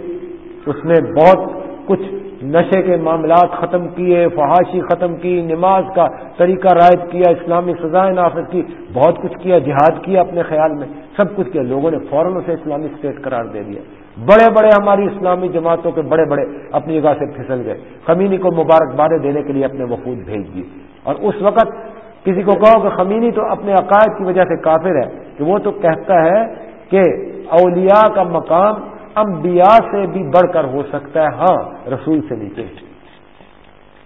اس نے بہت کچھ نشے کے معاملات ختم کیے، فحاشی ختم کی، نماز کا طریقہ رائد کیا، اسلامی سزائیں نافذ کی، بہت کچھ کیا، جہاد کیا اپنے خیال میں، سب کچھ کیا، لوگوں نے فوراً اسے اسلامی اسٹیٹ قرار دے دیا۔ بڑے بڑے ہماری اسلامی جماعتوں کے بڑے بڑے اپنی جگہ سے پھسل گئے۔ خمینی کو مبارکبادیں دینے کے لیے اپنے وفود بھیج دیے۔ اور اس وقت کسی کو کہو کہ خمینی تو اپنے عقائد کی وجہ سے کافر ہے، کہ وہ تو کہتا ہے کہ اولیاء کا مقام انبیاء سے بھی بڑھ کر ہو سکتا ہے۔ ہاں رسول سے نیچے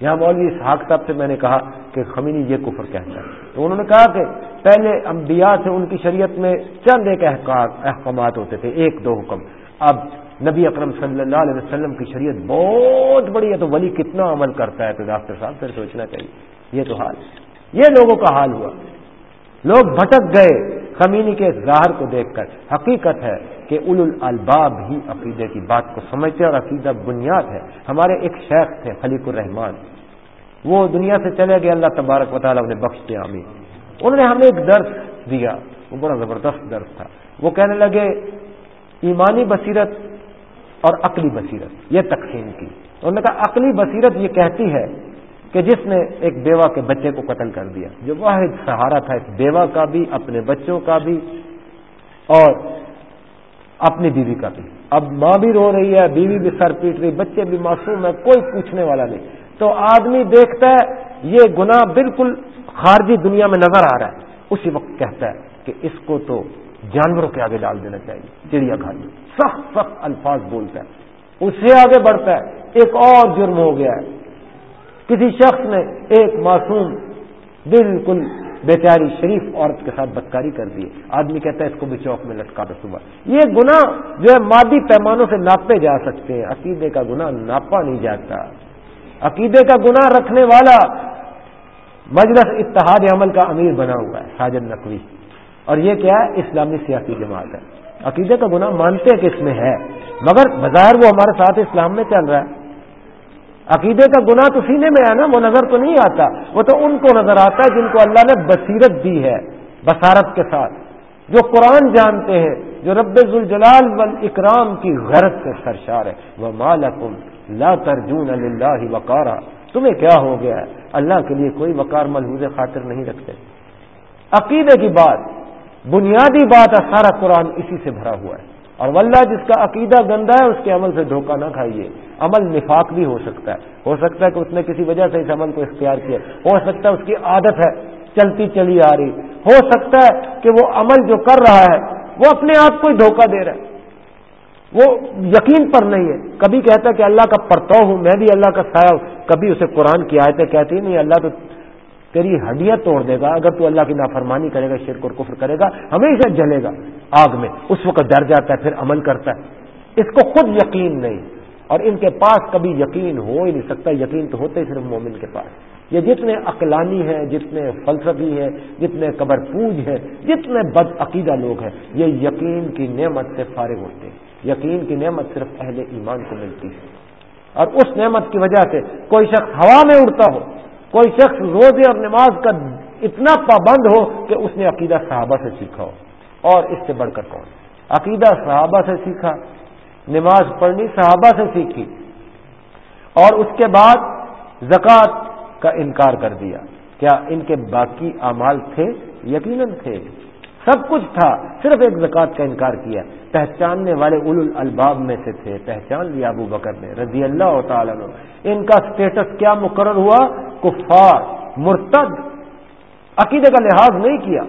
یہاں مولوی اسحاق صاحب سے میں نے کہا کہ خمینی یہ کفر کہتا ہے۔ تو انہوں نے کہا کہ پہلے انبیاء سے ان کی شریعت میں چند ایک احکامات ہوتے تھے، ایک دو حکم۔ اب نبی اکرم صلی اللہ علیہ وسلم کی شریعت بہت بڑی ہے، تو ولی کتنا عمل کرتا ہے تو ڈاکٹر صاحب پھر سوچنا چاہیے۔ یہ تو حال یہ لوگوں کا حال ہوا۔ لوگ بھٹک گئے۔ خمینی کے ظاہر کو دیکھ کر حقیقت ہے کہ اول الباب ہی عقیدے کی بات کو سمجھتے اور عقیدہ بنیاد ہے۔ ہمارے ایک شیخ تھے خلیق الرحمان وہ دنیا سے چلے گئے، اللہ تبارک و تعالیٰ نے بخش دیا امین انہوں نے ہمیں ایک درس دیا۔ وہ بڑا زبردست درس تھا۔ وہ کہنے لگے، ایمانی بصیرت اور عقلی بصیرت، یہ تقسیم کی۔ انہوں نے کہا، عقلی بصیرت یہ کہتی ہے کہ جس نے ایک بیوہ کے بچے کو قتل کر دیا۔ جو واحد سہارا تھا، ایک بیوہ کا بھی، اپنے بچوں کا بھی، اور اپنی بیوی کا بھی۔ اب ماں بھی رو رہی ہے، بیوی بھی سر پیٹ رہی، بچے بھی معصوم ہے کوئی پوچھنے والا نہیں۔ تو آدمی دیکھتا ہے، یہ گناہ بالکل خارجی دنیا میں نظر آ رہا ہے۔ اسی وقت کہتا ہے کہ اس کو تو جانوروں کے آگے ڈال دینا چاہیے، چڑیا گھر میں سخت سخت الفاظ بولتا ہے۔ اس سے آگے بڑھتا ہے، ایک اور جرم ہو گیا ہے۔ کسی شخص نے ایک معصوم، بالکل بیچاری شریف عورت کے ساتھ بدکاری کر دی۔ آدمی کہتا ہے اس کو بھی چوک میں لٹکا دو صبح۔ یہ گنا جو ہے مادی پیمانوں سے ناپے جا سکتے ہیں۔ عقیدے کا گنا ناپا نہیں جاتا۔ عقیدے کا گنا رکھنے والا مجلس اتحاد عمل کا امیر بنا ہوا ہے، ساجد نقوی۔ اور یہ کیا ہے؟ اسلامی سیاسی جماعت ہے۔ عقیدے کا گناہ مانتے کہ اس میں ہے، مگر بظاہر وہ ہمارے ساتھ اسلام میں چل رہا ہے۔ عقیدے کا گناہ تو سینے میں ہے نا، وہ نظر تو نہیں آتا۔ وہ تو ان کو نظر آتا ہے جن کو اللہ نے بصیرت دی ہے، بصارت کے ساتھ۔ جو قرآن جانتے ہیں، جو رب الجلال والاکرام کی غرض سے سرشار ہے وہ مالکم لا ترجون اللہ وقارا۔ تمہیں کیا ہو گیا ہے؟ اللہ کے لیے کوئی وقار ملحوظ خاطر نہیں رکھتے۔ عقیدے کی بات، بنیادی بات ہے، سارا قرآن اسی سے بھرا ہوا ہے۔ اور واللہ جس کا عقیدہ گندا ہے، اس کے عمل سے دھوکہ نہ کھائیے۔ عمل نفاق بھی ہو سکتا ہے۔ ہو سکتا ہے کہ اس نے کسی وجہ سے اس عمل کو اختیار کیا۔ ہو سکتا ہے اس کی عادت ہے، چلتی چلی آ رہی۔ ہو سکتا ہے کہ وہ عمل جو کر رہا ہے، وہ اپنے آپ کو ہی دھوکہ دے رہا ہے۔ وہ یقین پر نہیں ہے۔ کبھی کہتا ہے کہ اللہ کا پرتو ہوں، میں بھی اللہ کا سایہ ہوں۔ کبھی اسے قرآن کی آیتیں کہتی نہیں، اللہ تو تیری ہڈیاں توڑ دے گا، اگر تو اللہ کی نافرمانی کرے گا، شرک اور کفر کرے گا، ہمیشہ جلے گا آگ میں۔ اس وقت ڈر جاتا ہے، پھر عمل کرتا ہے۔ اس کو خود یقین نہیں۔ اور ان کے پاس کبھی یقین ہو ہی نہیں سکتا، یقین تو ہوتا ہی صرف مومن کے پاس۔ یہ جتنے عقلانی ہیں، جتنے فلسفی ہیں، جتنے قبر پوج ہیں، جتنے بد عقیدہ لوگ ہیں، یہ یقین کی نعمت سے فارغ ہوتے ہیں۔ یقین کی نعمت صرف اہل ایمان کو ملتی ہے۔ اور اس نعمت کی وجہ سے کوئی شخص ہوا میں اڑتا ہو کوئی شخص روزے اور نماز کا اتنا پابند ہو کہ اس نے عقیدہ صحابہ سے سیکھا ہو۔ اور اس سے بڑھ کر کون؟ عقیدہ صحابہ سے سیکھا، نماز پڑھنی صحابہ سے سیکھی۔ اور اس کے بعد زکوٰۃ کا انکار کر دیا۔ کیا ان کے باقی اعمال تھے؟ یقیناً تھے۔ سب کچھ تھا، صرف ایک زکوٰۃ کا انکار کیا۔ پہچاننے والے اول الباب میں سے تھے۔ پہچان لیا ابو بکر نے رضی اللہ تعالیٰ ان کا اسٹیٹس کیا مقرر ہوا؟ کفار، مرتد۔ عقیدے کا لحاظ نہیں کیا۔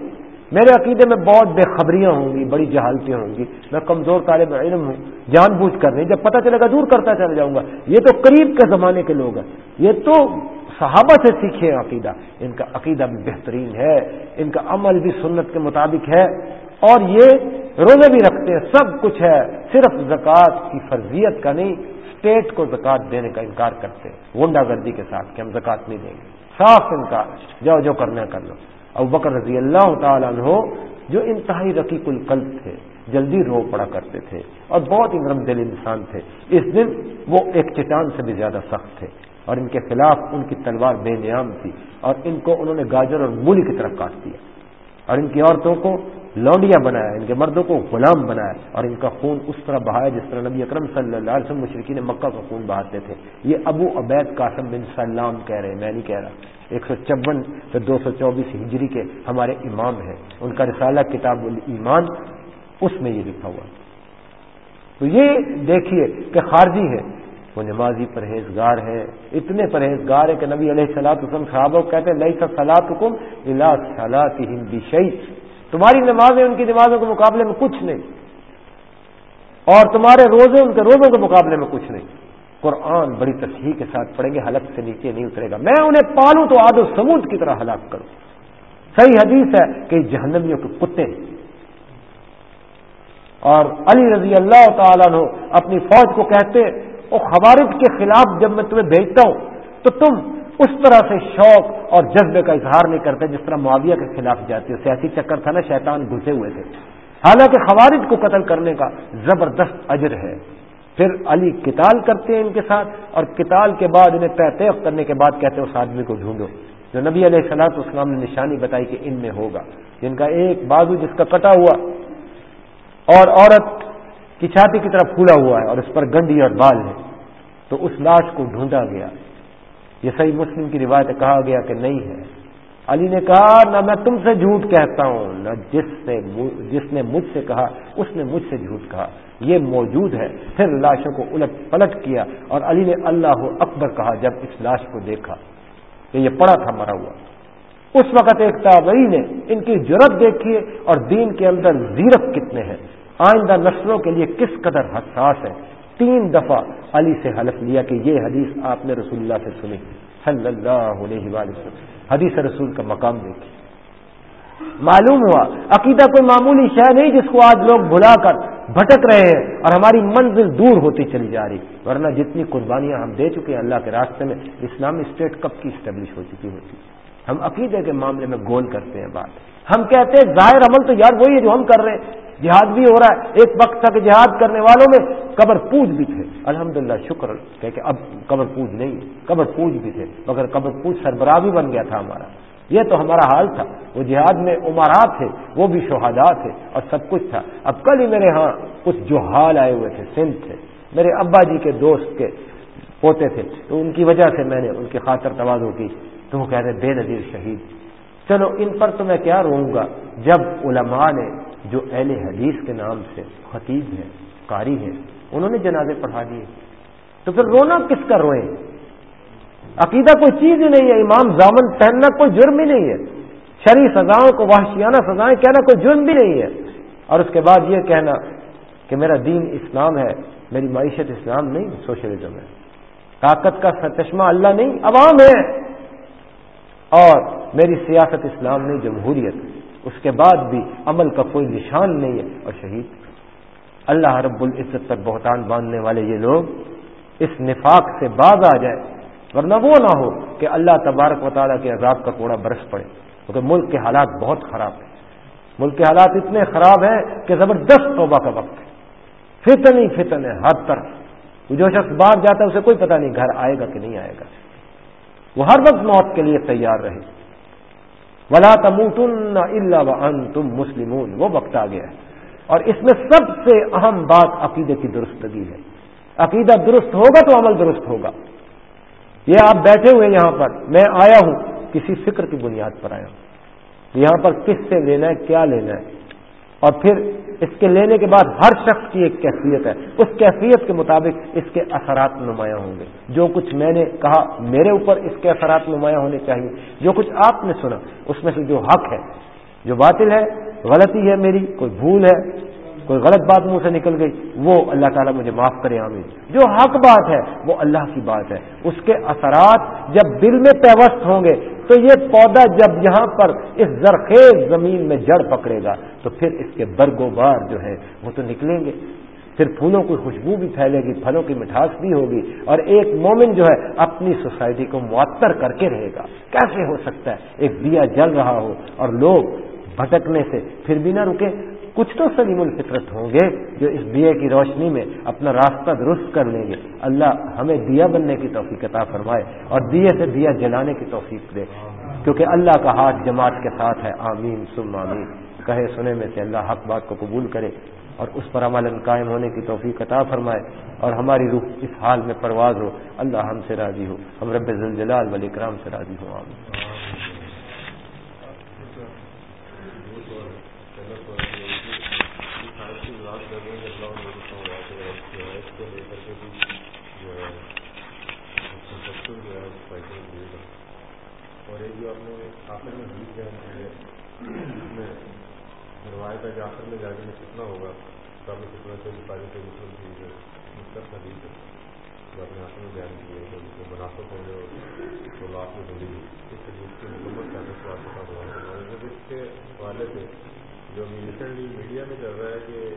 میرے عقیدے میں بہت بے خبریاں ہوں گی، بڑی جہالتیں ہوں گی۔ میں کمزور طالب علم ہوں، جان بوجھ کر نہیں۔ جب پتہ چلے گا، دور کرتا چلا جاؤں گا۔ یہ تو قریب کے زمانے کے لوگ ہیں۔ یہ تو صحابہ سے سیکھے عقیدہ۔ ان کا عقیدہ بھی بہترین ہے، ان کا عمل بھی سنت کے مطابق ہے۔ اور یہ روزے بھی رکھتے ہیں، سب کچھ ہے، صرف زکوٰۃ کی فرضیت کا نہیں۔ اسٹیٹ کو زکوٰۃ دینے کا انکار کرتے گنڈا گردی کے ساتھ کہ ہم زکوٰۃ نہیں دیں گے۔ صاف انکار، جاؤ جو کرنا کر لو۔ اب بکر رضی اللہ تعالیٰ عنہ جو انتہائی رقیق القلب تھے، جلدی رو پڑا کرتے تھے اور بہت ہی نرم دل انسان تھے۔ اس دن وہ ایک چٹان سے بھی زیادہ سخت تھے اور ان کے خلاف ان کی تلوار بے نیام تھی اور ان کو انہوں نے گاجر اور مولی کی طرف کاٹ دیا۔ اور ان کی عورتوں کو لونڈیاں بنایا، ان کے مردوں کو غلام بنایا اور ان کا خون اس طرح بہایا جس طرح نبی اکرم صلی اللہ علیہ وسلم مشرقین مکہ کا خون بہاتے تھے۔ یہ ابو عبید قاسم بن سلام کہہ رہے ہیں، میں نہیں کہہ رہا۔ ایک سو چون سے دو سو چوبیس ہجری کے ہمارے امام ہیں۔ ان کا رسالہ کتاب الایمان، اس میں یہ لکھا ہوا تو یہ دیکھیے کہ خارجی ہے وہ نمازی پرہیزگار ہے اتنے پرہیزگار ہے کہ نبی علیہ سلاۃ حسن صاحب کہتے لئی سا حکم اللہ سلاط ہندی شعیع تمہاری نمازیں ان کی نمازوں کے مقابلے میں کچھ نہیں اور تمہارے روزے ان کے روزوں کے مقابلے میں کچھ نہیں قرآن بڑی تصحیح کے ساتھ پڑھیں گے، حلق سے نیچے نہیں اترے گا۔ میں انہیں پالوں تو آد و سمود کی طرح ہلاک کروں۔ صحیح حدیث ہے کہ جہنمیوں کے کتے اور علی رضی اللہ تعالیٰ نے اپنی فوج کو کہتے اور خوارج کے خلاف جب میں تمہیں بھیجتا ہوں تو تم اس طرح سے شوق اور جذبے کا اظہار نہیں کرتے جس طرح معاویہ کے خلاف جاتے ہو سیاسی چکر تھا نا، شیطان گھسے ہوئے تھے۔ حالانکہ خوارج کو قتل کرنے کا زبردست اجر ہے۔ پھر علی کتال کرتے ہیں ان کے ساتھ اور کتال کے بعد انہیں تحت کرنے کے بعد کہتے ہیں اس آدمی کو ڈھونڈو۔ جو نبی علیہ السلاط اسلام نے نشانی بتائی کہ ان میں ہوگا۔ جن کا ایک بازو جس کا کٹا ہوا اور عورت کی چھاتی کی طرف پھولا ہوا ہے اور اس پر گنڈی اور بال ہے۔ تو اس لاش کو ڈھونڈا گیا۔ یہ صحیح مسلم کی روایت کہا گیا کہ نہیں ہے۔ علی نے کہا، نہ میں تم سے جھوٹ کہتا ہوں، نہ جس نے جس نے مجھ سے کہا، اس نے مجھ سے جھوٹ کہا۔ یہ موجود ہے۔ پھر لاشوں کو الٹ پلٹ کیا اور علی نے اللہ اکبر کہا، جب اس لاش کو دیکھا کہ یہ پڑا تھا، مرا ہوا۔ اس وقت ایک تابعی نے ان کی جرت دیکھی اور دین کے اندر زیرت کتنے ہیں۔ آئندہ نسلوں کے لیے کس قدر حساس ہے۔ تین دفعہ علی سے حلف لیا کہ یہ حدیث آپ نے رسول اللہ سے سنی۔ صلی اللہ علیہ وسلم۔ حدیث رسول کا مقام دیکھی معلوم ہوا، عقیدہ کوئی معمولی شے نہیں جس کو آج لوگ بھلا کر بھٹک رہے ہیں اور ہماری منزل دور ہوتی چلی جا رہی۔ ورنہ جتنی قربانیاں ہم دے چکے ہیں اللہ کے راستے میں، اسلامی اسٹیٹ کب کی اسٹیبلش ہو چکی ہوتی؟ ہم عقیدے کے معاملے میں گول کرتے ہیں بات۔ ہم کہتے ہیں، ظاہر عمل تو یار وہی ہے جو ہم کر رہے ہیں۔ جہاد بھی ہو رہا ہے۔ ایک وقت تک جہاد کرنے والوں میں قبر پوج بھی تھے۔ الحمدللہ، شکر کہ اب قبر پوج نہیں قبر پوج بھی تھے، مگر قبر پوج سربراہ بھی بن گیا تھا ہمارا۔ یہ تو ہمارا حال تھا۔ وہ جہاد میں عمارات تھے، وہ بھی شہادا تھے اور سب کچھ تھا۔ اب کل ہی میرے ہاں کچھ جو حال آئے ہوئے تھے، سندھ تھے۔ میرے ابا جی کے دوست کے پوتے تھے۔ تو ان کی وجہ سے میں نے ان کی خاطر توازو کی۔ تو وہ کہہ رہے، بے نظیر شہید۔ چلو، ان پر تو میں کیا رہوں گا؟ جب علماء نے جو اہل حدیث کے نام سے خطیب ہیں، قاری ہیں، انہوں نے جنازے پڑھا دیے۔ تو پھر رونا کس کا روئیں عقیدہ کوئی چیز ہی نہیں ہے، امام زامن پہننا کوئی جرم ہی نہیں ہے۔ شرع سزاؤں کو، وحشیانہ سزائیں کہنا کوئی جرم بھی نہیں ہے۔ اور اس کے بعد یہ کہنا کہ میرا دین اسلام ہے، میری معیشت اسلام نہیں، سوشلزم ہے۔ طاقت کا چشمہ اللہ نہیں، عوام ہے۔ اور میری سیاست اسلام نہیں، جمہوریت ہے۔ اس کے بعد بھی عمل کا کوئی نشان نہیں ہے اور شہید اللہ رب العزت پر بہتان باندھنے والے یہ لوگ اس نفاق سے باز آ جائے ورنہ وہ نہ ہو کہ اللہ تبارک و تعالیٰ کے عذاب کا کوڑا برس پڑے۔ کیونکہ ملک کے حالات بہت خراب ہیں۔ ملک کے حالات اتنے خراب ہیں کہ زبردست توبہ کا وقت ہے۔ فتن ہی فتن ہے ہر طرف۔ جو شخص باہر جاتا ہے، اسے کوئی پتہ نہیں گھر آئے گا کہ نہیں آئے گا۔ وہ ہر وقت موت کے لیے تیار رہے۔ ولا تموتن اللہ ان تم مسلمون وہ وقت آ گیا ہے۔ اور اس میں سب سے اہم بات عقیدے کی درستگی ہے۔ عقیدہ درست ہوگا تو عمل درست ہوگا۔ یہ آپ بیٹھے ہوئے یہاں پر۔ میں آیا ہوں، کسی فکر کی بنیاد پر آیا ہوں۔ یہاں پر کس سے لینا ہے، کیا لینا ہے؟ اور پھر اس کے لینے کے بعد ہر شخص کی ایک کیفیت ہے۔ اس کیفیت کے مطابق اس کے اثرات نمایاں ہوں گے۔ جو کچھ میں نے کہا میرے اوپر اس کے اثرات نمایاں ہونے چاہیے۔ جو کچھ آپ نے سنا اس میں سے جو حق ہے، جو باطل ہے، غلطی ہے میری، کوئی بھول ہے کوئی غلط بات منہ سے نکل گئی، وہ اللہ تعالیٰ مجھے معاف کرے، آمین۔ جو حق بات ہے، وہ اللہ کی بات ہے۔ اس کے اثرات جب دل میں پیوست ہوں گے، تو یہ پودا جب یہاں پر اس زرخیز زمین میں جڑ پکڑے گا، تو پھر اس کے برگو بار جو ہے، وہ تو نکلیں گے۔ پھر پھولوں کی خوشبو بھی پھیلے گی، پھلوں کی مٹھاس بھی ہوگی، اور ایک مومن جو ہے، اپنی سوسائٹی کو معطر کر کے رہے گا۔ کیسے ہو سکتا ہے؟ ایک دیا جل رہا ہو اور لوگ بھٹکنے سے پھر بھی نہ رکے کچھ تو سلیم الفطرت ہوں گے جو اس دیے کی روشنی میں اپنا راستہ درست کر لیں گے۔ اللہ ہمیں دیا بننے کی توفیق عطا فرمائے اور دیے سے دیا جلانے کی توفیق دے۔ کیونکہ اللہ کا ہاتھ جماعت کے ساتھ ہے۔ آمین سم آمین۔ کہے سنے میں سے اللہ حق بات کو قبول کرے اور اس پر عمل قائم ہونے کی توفیق عطا فرمائے اور ہماری روح اس حال میں پرواز ہو۔ اللہ ہم سے راضی ہو۔ ہم رب ذلجلال ولی کرام سے راضی ہو آمین۔ روایت ہے کہ آخر میں جا کے کتنا ہوگا؟ کام کتنا سے بخاری سے مسلم کی جو مستق حدیث ہے، جو اپنے آخر میں بیان کیے جو جس میں مناسب ہو جو تو لاکھ میں بڑی اس حدیث کی مکمل کا سوال کا ہوا اس کے حوالے سے جو ریسنٹلی میڈیا میں چل رہا ہے کہ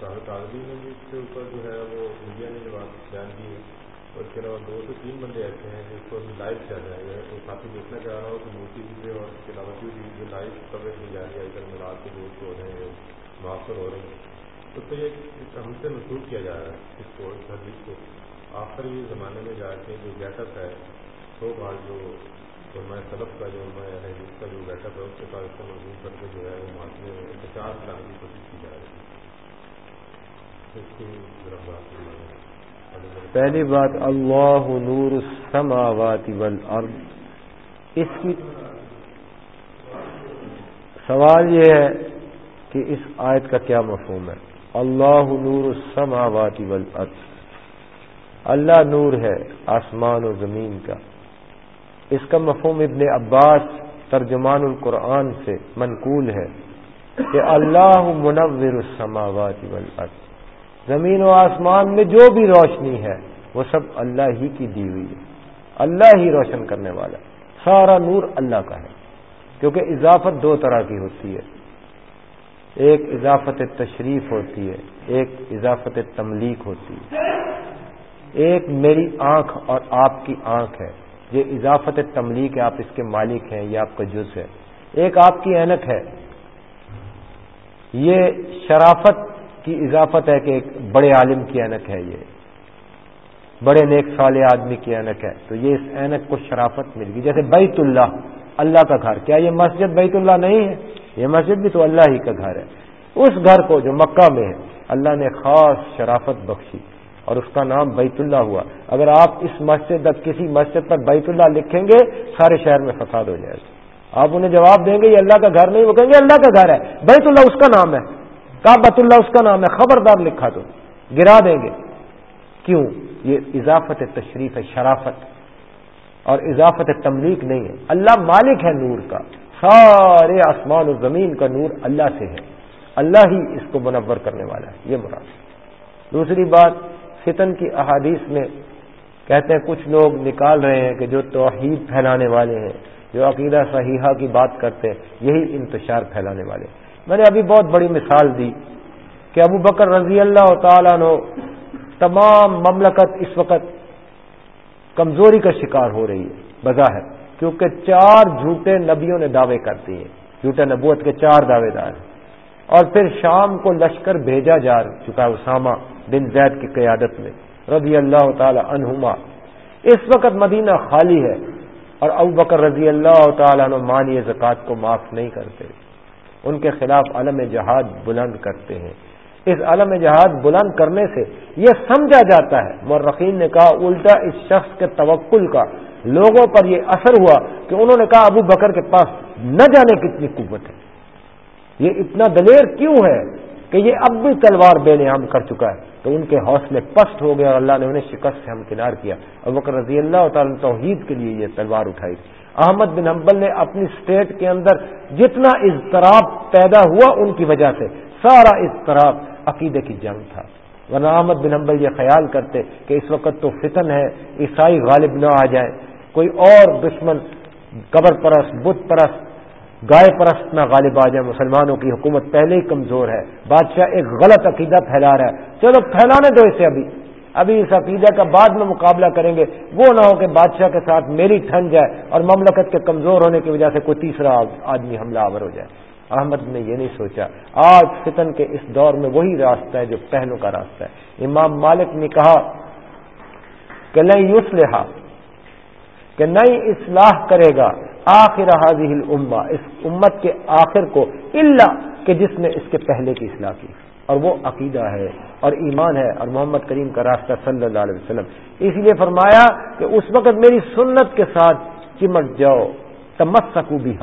شاہ کاغذی نے بھی اس کے اوپر جو ہے وہ میڈیا نے جو بات بیان کی ہے اس کے علاوہ دو سے تین بندے ایسے ہیں جس کو ابھی لائیو چل رہا ہے تو کافی دیکھنا چاہ رہا ہوں کہ موسی جی سے اور اس کے علاوہ جو بھی لائیو کوریج کی جا رہی ہے۔ اگر ملاد کے دوست ہو رہے ہیں معافر ہو رہے ہیں۔ تو اس کو یہ ہم سے محسوس کیا جا رہا ہے اس کو اس حدیث کو۔ آخر یہ زمانے میں جا کے جو گیٹ اپ ہے سو بار جو علماء طلب کا جو علماء ہے، جس کا جو گیٹ اپ ہے، اس کے ساتھ اس کو محسوس کر کے جو ہے، وہ معاشرے میں انتظار لانے کی کوشش کی جا رہی ہے۔ اس کی طرف بات پہلی بات، اللہ نور السماوات والارض۔ اس کی سوال یہ ہے کہ اس آیت کا کیا مفہوم ہے؟ اللہ نور السماوات والارض۔ اللہ نور ہے آسمان و زمین کا۔ اس کا مفہوم ابن عباس ترجمان القرآن سے منقول ہے کہ اللہ منور السماوات والارض۔ زمین و آسمان میں جو بھی روشنی ہے، وہ سب اللہ ہی کی دی ہوئی ہے۔ اللہ ہی روشن کرنے والا۔ ہے سارا نور اللہ کا ہے۔ کیونکہ اضافت دو طرح کی ہوتی ہے۔ ایک اضافت تشریف ہوتی ہے، ایک اضافت تملیک ہوتی ہے۔ ایک میری آنکھ اور آپ کی آنکھ ہے۔ یہ اضافت تملیک ہے، آپ اس کے مالک ہیں، یہ آپ کا جز ہے۔ ایک آپ کی اینک ہے۔ یہ شرافت کی اضافت ہے کہ ایک بڑے عالم کی اینک ہے یہ۔ بڑے نیک سال آدمی کی اینک ہے۔ تو یہ اس اینک کو شرافت مل گئی۔ جیسے بیت اللہ اللہ کا گھر۔ کیا یہ مسجد بیت اللہ نہیں ہے؟ یہ مسجد بھی تو اللہ ہی کا گھر ہے۔ اس گھر کو جو مکہ میں ہے، اللہ نے خاص شرافت بخشی اور اس کا نام بیت اللہ ہوا۔ اگر آپ اس مسجد کسی مسجد پر بیت اللہ لکھیں گے، سارے شہر میں فساد ہو جائے گا آپ انہیں جواب دیں گے، یہ اللہ کا گھر نہیں، وہ کہیں گے اللہ کا گھر ہے۔ بیت اللہ اس کا نام ہے۔ کابت اللہ اس کا نام ہے، خبردار لکھا تو گرا دیں گے۔ کیوں؟ یہ اضافت تشریف ہے، شرافت۔ اور اضافت تملیک نہیں ہے۔ اللہ مالک ہے نور کا۔ سارے آسمان و زمین کا نور اللہ سے ہے۔ اللہ ہی اس کو منور کرنے والا ہے۔ یہ مراد۔ دوسری بات، فتن کی احادیث میں کہتے ہیں، کچھ لوگ نکال رہے ہیں کہ جو توحید پھیلانے والے ہیں، جو عقیدہ صحیحہ کی بات کرتے ہیں، یہی انتشار پھیلانے والے ہیں۔ میں نے ابھی بہت بڑی مثال دی کہ ابو بکر رضی اللہ تعالیٰ نو تمام مملکت اس وقت کمزوری کا شکار ہو رہی ہے، بظاہر، کیونکہ چار جھوٹے نبیوں نے دعوے کر دیے جھوٹے نبوت کے چار دعوے دار اور پھر شام کو لشکر بھیجا جا چکا اسامہ بن زید کی قیادت میں، رضی اللہ تعالی عنہما۔ اس وقت مدینہ خالی ہے اور ابو بکر رضی اللہ تعالیٰ عنہ مانی زکوٰۃ کو معاف نہیں کرتے۔ ان کے خلاف علم جہاد بلند کرتے ہیں۔ اس علم جہاد بلند کرنے سے یہ سمجھا جاتا ہے۔ مرقین نے کہا، الٹا اس شخص کے توکل کا لوگوں پر یہ اثر ہوا کہ انہوں نے کہا، ابو بکر کے پاس نہ جانے کتنی قوت ہے۔ یہ اتنا دلیر کیوں ہے کہ یہ اب بھی تلوار بے نعام کر چکا ہے؟ تو ان کے حوصلے پست ہو گئے اور اللہ نے انہیں شکست سے ہمکنار کیا۔ ابو بکر رضی اللہ تعالیٰ توحید کے لیے یہ تلوار اٹھائی احمد بن حنبل نے اپنی اسٹیٹ کے اندر جتنا اضطراب پیدا ہوا ان کی وجہ سے سارا اضطراب عقیدے کی جنگ تھا۔ ورنہ احمد بن حنبل یہ خیال کرتے کہ اس وقت تو فتن ہے، عیسائی غالب نہ آ جائے، کوئی اور دشمن قبر پرست، بت پرست، گائے پرست نہ غالب آ جائے، مسلمانوں کی حکومت پہلے ہی کمزور ہے، بادشاہ ایک غلط عقیدہ پھیلا رہا ہے۔ چلو پھیلانے دو اسے ابھی۔ ابھی اس عقیدہ کا بعد میں مقابلہ کریں گے۔ وہ نہ ہو کہ بادشاہ کے ساتھ میری ٹھن جائے اور مملکت کے کمزور ہونے کی وجہ سے کوئی تیسرا آدمی حملہ آور ہو جائے۔ احمد نے یہ نہیں سوچا۔ آج فتن کے اس دور میں وہی راستہ ہے جو پہلو کا راستہ ہے۔ امام مالک نے کہا کہ نہیں یوس لہا کہ نئی اصلاح کرے گا آخر حاضی اما اس امت کے آخر کو اللہ کہ جس نے اس کے پہلے کی اصلاح کی۔ اور وہ عقیدہ ہے اور ایمان ہے اور محمد کریم کا راستہ صلی اللہ علیہ وسلم۔ اس لیے فرمایا کہ اس وقت میری سنت کے ساتھ چمٹ جاؤ، تمسکو بھی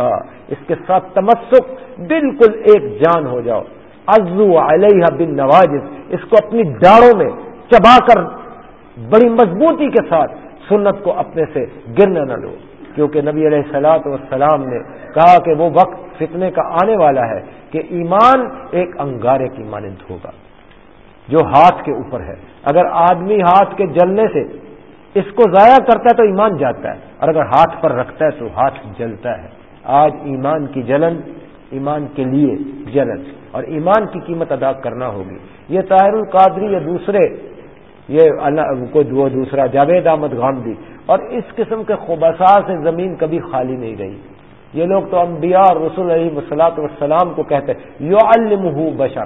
اس کے ساتھ تمسک، بالکل ایک جان ہو جاؤ۔ ازو علیہ بن نواز اس کو اپنی ڈاڑوں میں چبا کر، بڑی مضبوطی کے ساتھ سنت کو اپنے سے گرنے نہ لو۔ کیونکہ نبی علیہ السلاط والسلام نے کہا کہ وہ وقت فتنے کا آنے والا ہے کہ ایمان ایک انگارے کی مانند ہوگا، جو ہاتھ کے اوپر ہے۔ اگر آدمی ہاتھ کے جلنے سے اس کو ضائع کرتا ہے تو ایمان جاتا ہے، اور اگر ہاتھ پر رکھتا ہے تو ہاتھ جلتا ہے۔ آج ایمان کی جلن، ایمان کے لیے جلن، اور ایمان کی قیمت ادا کرنا ہوگی۔ یہ طاہر القادری یا دوسرے، یہ کوئی دوسرا جاوید احمد گاندھی اور اس قسم کے خبصا سے زمین کبھی خالی نہیں رہی۔ یہ لوگ تو انبیاء اور رسول علیہ وسلاۃ والسلام کو کہتے یو الم بشر۔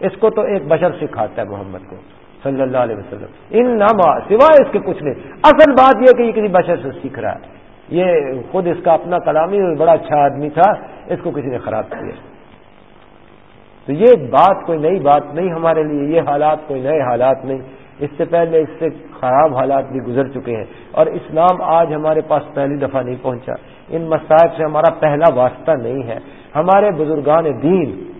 اس کو تو ایک بشر سکھاتا ہے محمد کو، صلی اللہ علیہ وسلم۔ ان ناما سوائے اس کے کچھ نہیں۔ اصل بات یہ کہ یہ کسی بشر سے سیکھ رہا ہے۔ یہ خود اس کا اپنا کلامی بڑا اچھا آدمی تھا، اس کو کسی نے خراب کیا۔ تو یہ بات، کوئی نئی بات نہیں ہمارے لیے، یہ حالات کوئی نئے حالات نہیں۔ اس سے پہلے اس سے خراب حالات بھی گزر چکے ہیں اور اسلام آج ہمارے پاس پہلی دفعہ نہیں پہنچا۔ ان مسائل سے ہمارا پہلا واسطہ نہیں ہے۔ ہمارے بزرگان دین،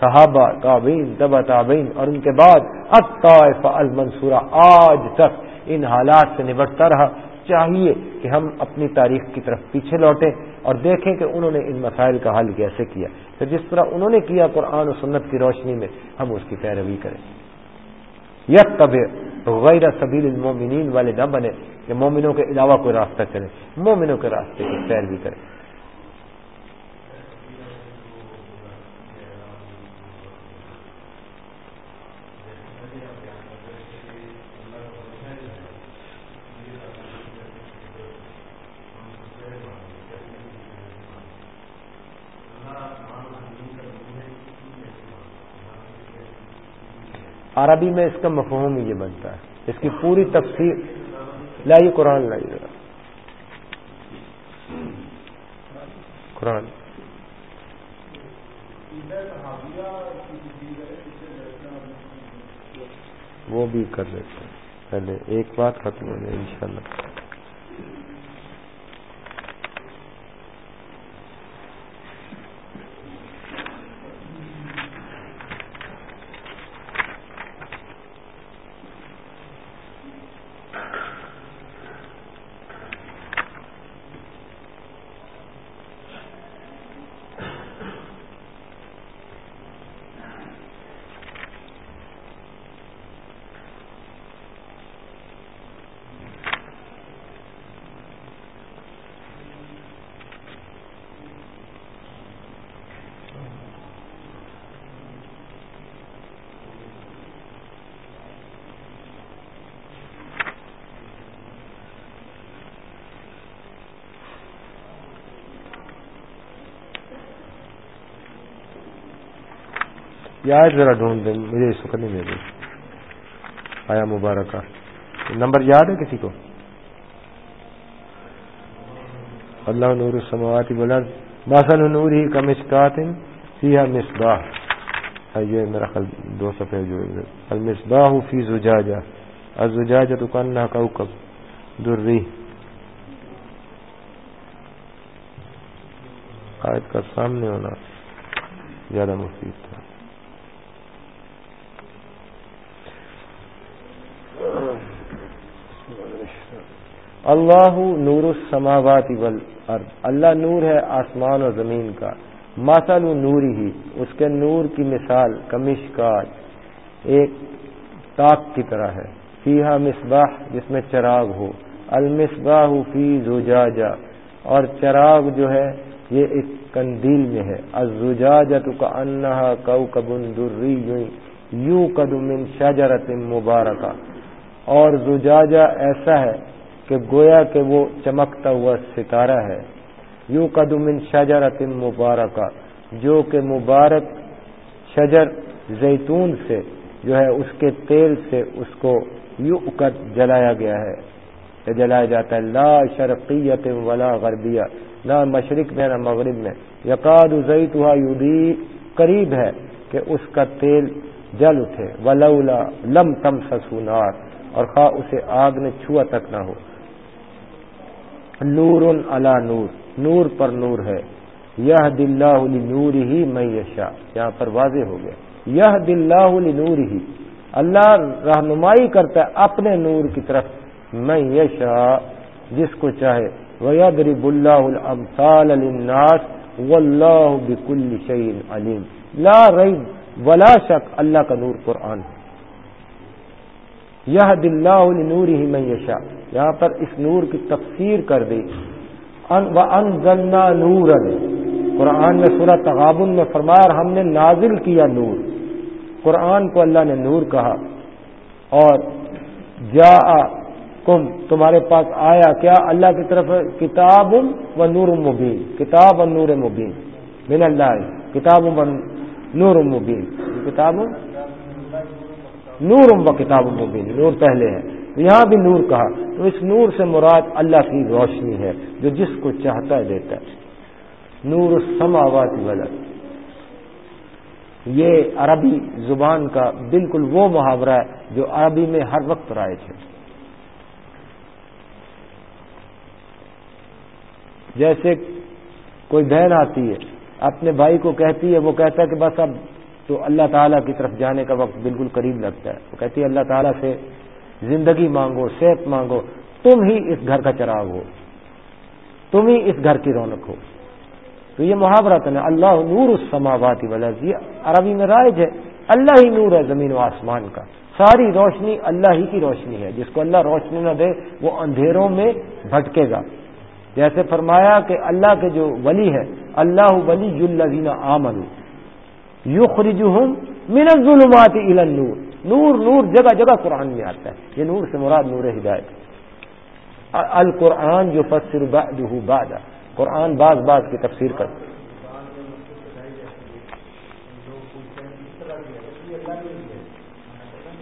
صحابہ تابین دبا تابین اور ان کے بعد الطائف المنصورہ آج تک ان حالات سے نبٹتا رہا۔ چاہیے کہ ہم اپنی تاریخ کی طرف پیچھے لوٹیں اور دیکھیں کہ انہوں نے ان مسائل کا حل کیسے کیا۔ پھر جس طرح انہوں نے کیا قرآن و سنت کی روشنی میں، ہم اس کی پیروی کریں۔ یک کب غیر سبیل المومنین والے نہ بنے کہ مومنوں کے علاوہ کوئی راستہ چلے، مومنوں کے راستے کی پیروی کرے۔ عربی میں اس کا مفہوم یہ بنتا ہے۔ اس کی پوری تفصیل لائیے قرآن لائیے قرآن۔ وہ بھی کر لیتے ہیں۔ پہلے ایک بات ختم ہو جائے ان یاد ذرا ڈھونڈ دیں، مجھے اس وقت نہیں مل آیا مبارک نمبر یاد ہے کسی کو؟ اللہ نور السماوات بلند ماسل نور ہی کا مسکات سیاہ مصباح ہاں، یہ میرا خل دو صفحے جو المصباح فی زجاجہ، الزجاجہ تو کاننا کوکب دری آیت کا سامنے ہونا زیادہ مفید تھا۔ اللہ نور السماوات والارض، اللہ نور ہے آسمان اور زمین کا۔ ماسل نور ہی، اس کے نور کی مثال کمش ایک تاک کی طرح ہے۔ فیحا مصباح، جس میں چراغ ہو۔ المصباح فی زجاجہ، اور چراغ جو ہے، یہ ایک کندیل میں ہے۔ ازجاجہ کا انہا کو کبن دری یوں قدم شجرت مبارکہ۔ اور زجاجہ ایسا ہے کہ گویا کہ وہ چمکتا ہوا ستارہ ہے۔ یو قدم شجر مبارکہ، جو کہ مبارک شجر زیتون سے جو ہے، اس کے تیل سے اس کو یو جلایا گیا ہے۔ جلایا جاتا ہے، لا شرقیت ولا غربیہ، نہ مشرق میں، نہ مغرب میں۔ یقاد زیت ہوا قریب ہے کہ اس کا تیل جل اٹھے۔ ولولا لم تم سسونار اور خواہ اسے آگ نے چھوا تک نہ ہو۔ نور علا نور نور پر نور ہے۔ یہ دلہ نور ہی میں یشا یہاں پر واضح ہو گیا۔ یہ دلہ نور ہی اللہ رہنمائی کرتا ہے اپنے نور کی طرف۔ میں یشا جس کو چاہے۔ ویدرب اللہ الامثال للناس، واللہ بکل شعین علیم۔ لا ریب، ولا شک اللہ کا نور قرآن ہے۔ یہ دلہ نور ہی میں یشا یہاں پر اس نور کی تفسیر کر دی۔ ان نور قرآن میں سورہ تغابن میں فرمایا ہم نے نازل کیا نور۔ قرآن کو اللہ نے نور کہا۔ اور جا کم تمہارے پاس آیا کیا؟ اللہ کی طرف کتاب و نور مبین۔ کتاب و نور مبین۔ من اللہ۔ کتاب و نور مبین۔ کتاب نور و کتاب مبین، نور پہلے ہے یہاں بھی نور کہا۔ تو اس نور سے مراد اللہ کی روشنی ہے، جو جس کو چاہتا ہے دیتا ہے۔ نور السماوات ولد یہ عربی زبان کا بالکل وہ محاورہ ہے جو عربی میں ہر وقت رائج ہے جیسے کوئی بہن آتی ہے، اپنے بھائی کو کہتی ہے، وہ کہتا ہے کہ بس اب تو اللہ تعالیٰ کی طرف جانے کا وقت بالکل قریب لگتا ہے۔ وہ کہتی ہے، اللہ تعالیٰ سے زندگی مانگو، صحت مانگو، تم ہی اس گھر کا چراغ ہو۔ تم ہی اس گھر کی رونق ہو۔ تو یہ محاورت ہے اللہ نور اس سماواتی والا عربی میں رائج ہے، اللہ ہی نور ہے زمین و آسمان کا۔ ساری روشنی اللہ ہی کی روشنی ہے۔ جس کو اللہ روشنی نہ دے، وہ اندھیروں میں بھٹکے گا۔ جیسے فرمایا کہ اللہ کے جو ولی ہے، اللہ ولی الذین آمن یخرجہم من الظلمات الى النور. نور نور جگہ جگہ قرآن میں آتا ہے. یہ نور سے مراد نور ہدایت. القرآن جو فسر بعدہ بعد. قرآن بعض بعض کی تفسیر کر.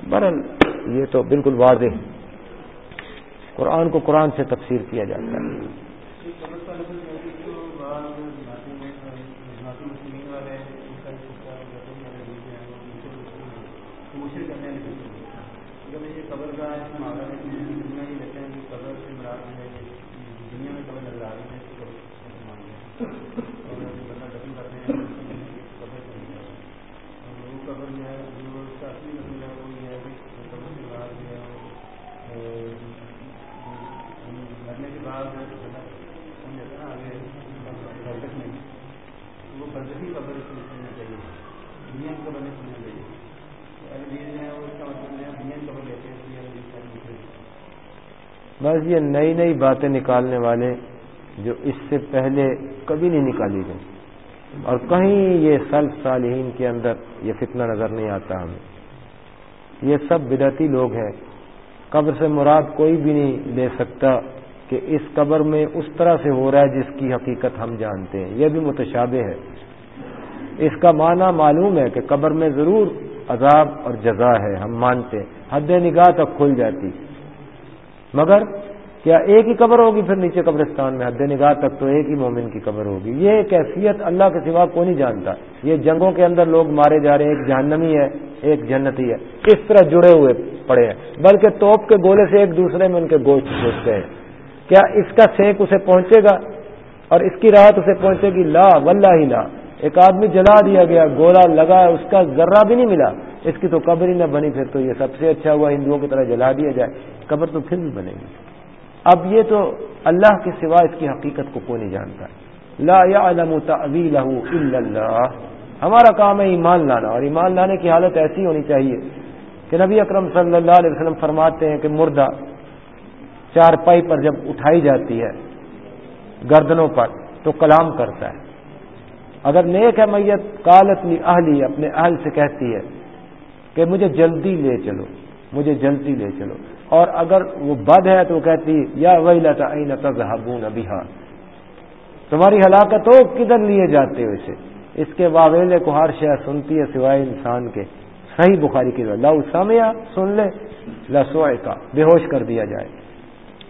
برل یہ تو بالکل واضح قرآن کو قرآن سے تفسیر کیا جاتا ہے. بس یہ نئی نئی باتیں نکالنے والے جو اس سے پہلے کبھی نہیں نکالی گئی اور کہیں یہ سلف صالحین کے اندر یہ فتنہ نظر نہیں آتا ہمیں۔ یہ سب بدعتی لوگ ہیں۔ قبر سے مراد کوئی بھی نہیں لے سکتا کہ اس قبر میں اس طرح سے ہو رہا ہے جس کی حقیقت ہم جانتے ہیں۔ یہ بھی متشابہ ہے۔ اس کا معنی معلوم ہے کہ قبر میں ضرور عذاب اور جزا ہے۔ ہم مانتے ہیں۔ حد نگاہ تک کھل جاتی۔ مگر کیا ایک ہی قبر ہوگی پھر نیچے قبرستان میں؟ حد نگاہ تک تو ایک ہی مومن کی قبر ہوگی۔ یہ کیفیت اللہ کے سوا کو نہیں جانتا۔ یہ جنگوں کے اندر لوگ مارے جا رہے ہیں، ایک جہنمی ہے، ایک جنتی ہے۔ اس طرح جڑے ہوئے پڑے ہیں۔ بلکہ توپ کے گولے سے ایک دوسرے میں ان کے گوشت سوچتے ہیں۔ کیا اس کا سینک اسے پہنچے گا؟ اور اس کی راحت اسے پہنچے گی؟ لا ولہ ہی لا۔ ایک آدمی جلا دیا گیا، گولا لگا، اس کا ذرہ بھی نہیں ملا۔ اس کی تو قبر ہی نہ بنی، پھر تو یہ سب سے اچھا ہوا ہندوؤں کی طرح جلا دیا جائے۔ قبر تو پھر بھی بنے گی۔ اب یہ تو اللہ کے سوا اس کی حقیقت کو کون نہیں جانتا۔ لا الا اللہ۔ ہمارا کام ہے ایمان لانا، اور ایمان لانے کی حالت ایسی ہونی چاہیے کہ نبی اکرم صلی اللہ علیہ وسلم فرماتے ہیں کہ مردہ چار پائی پر جب اٹھائی جاتی ہے گردنوں پر تو کلام کرتا ہے۔ اگر نیک ہے میت کالت اہلی، اپنے اہل سے کہتی ہے کہ مجھے جلدی لے چلو، مجھے جلدی لے چلو۔ اور اگر وہ بد ہے تو کہتی یا وہی لتا تذہبون بہار تمہاری ہلاکت ہو کدھر لیے جاتے ہو اسے؟ اس کے واویلے کو ہر شہر سنتی ہے سوائے انسان کے۔ صحیح بخاری کی لاؤ سامیا سن لے۔ لسوئے کا بے ہوش کر دیا جائے۔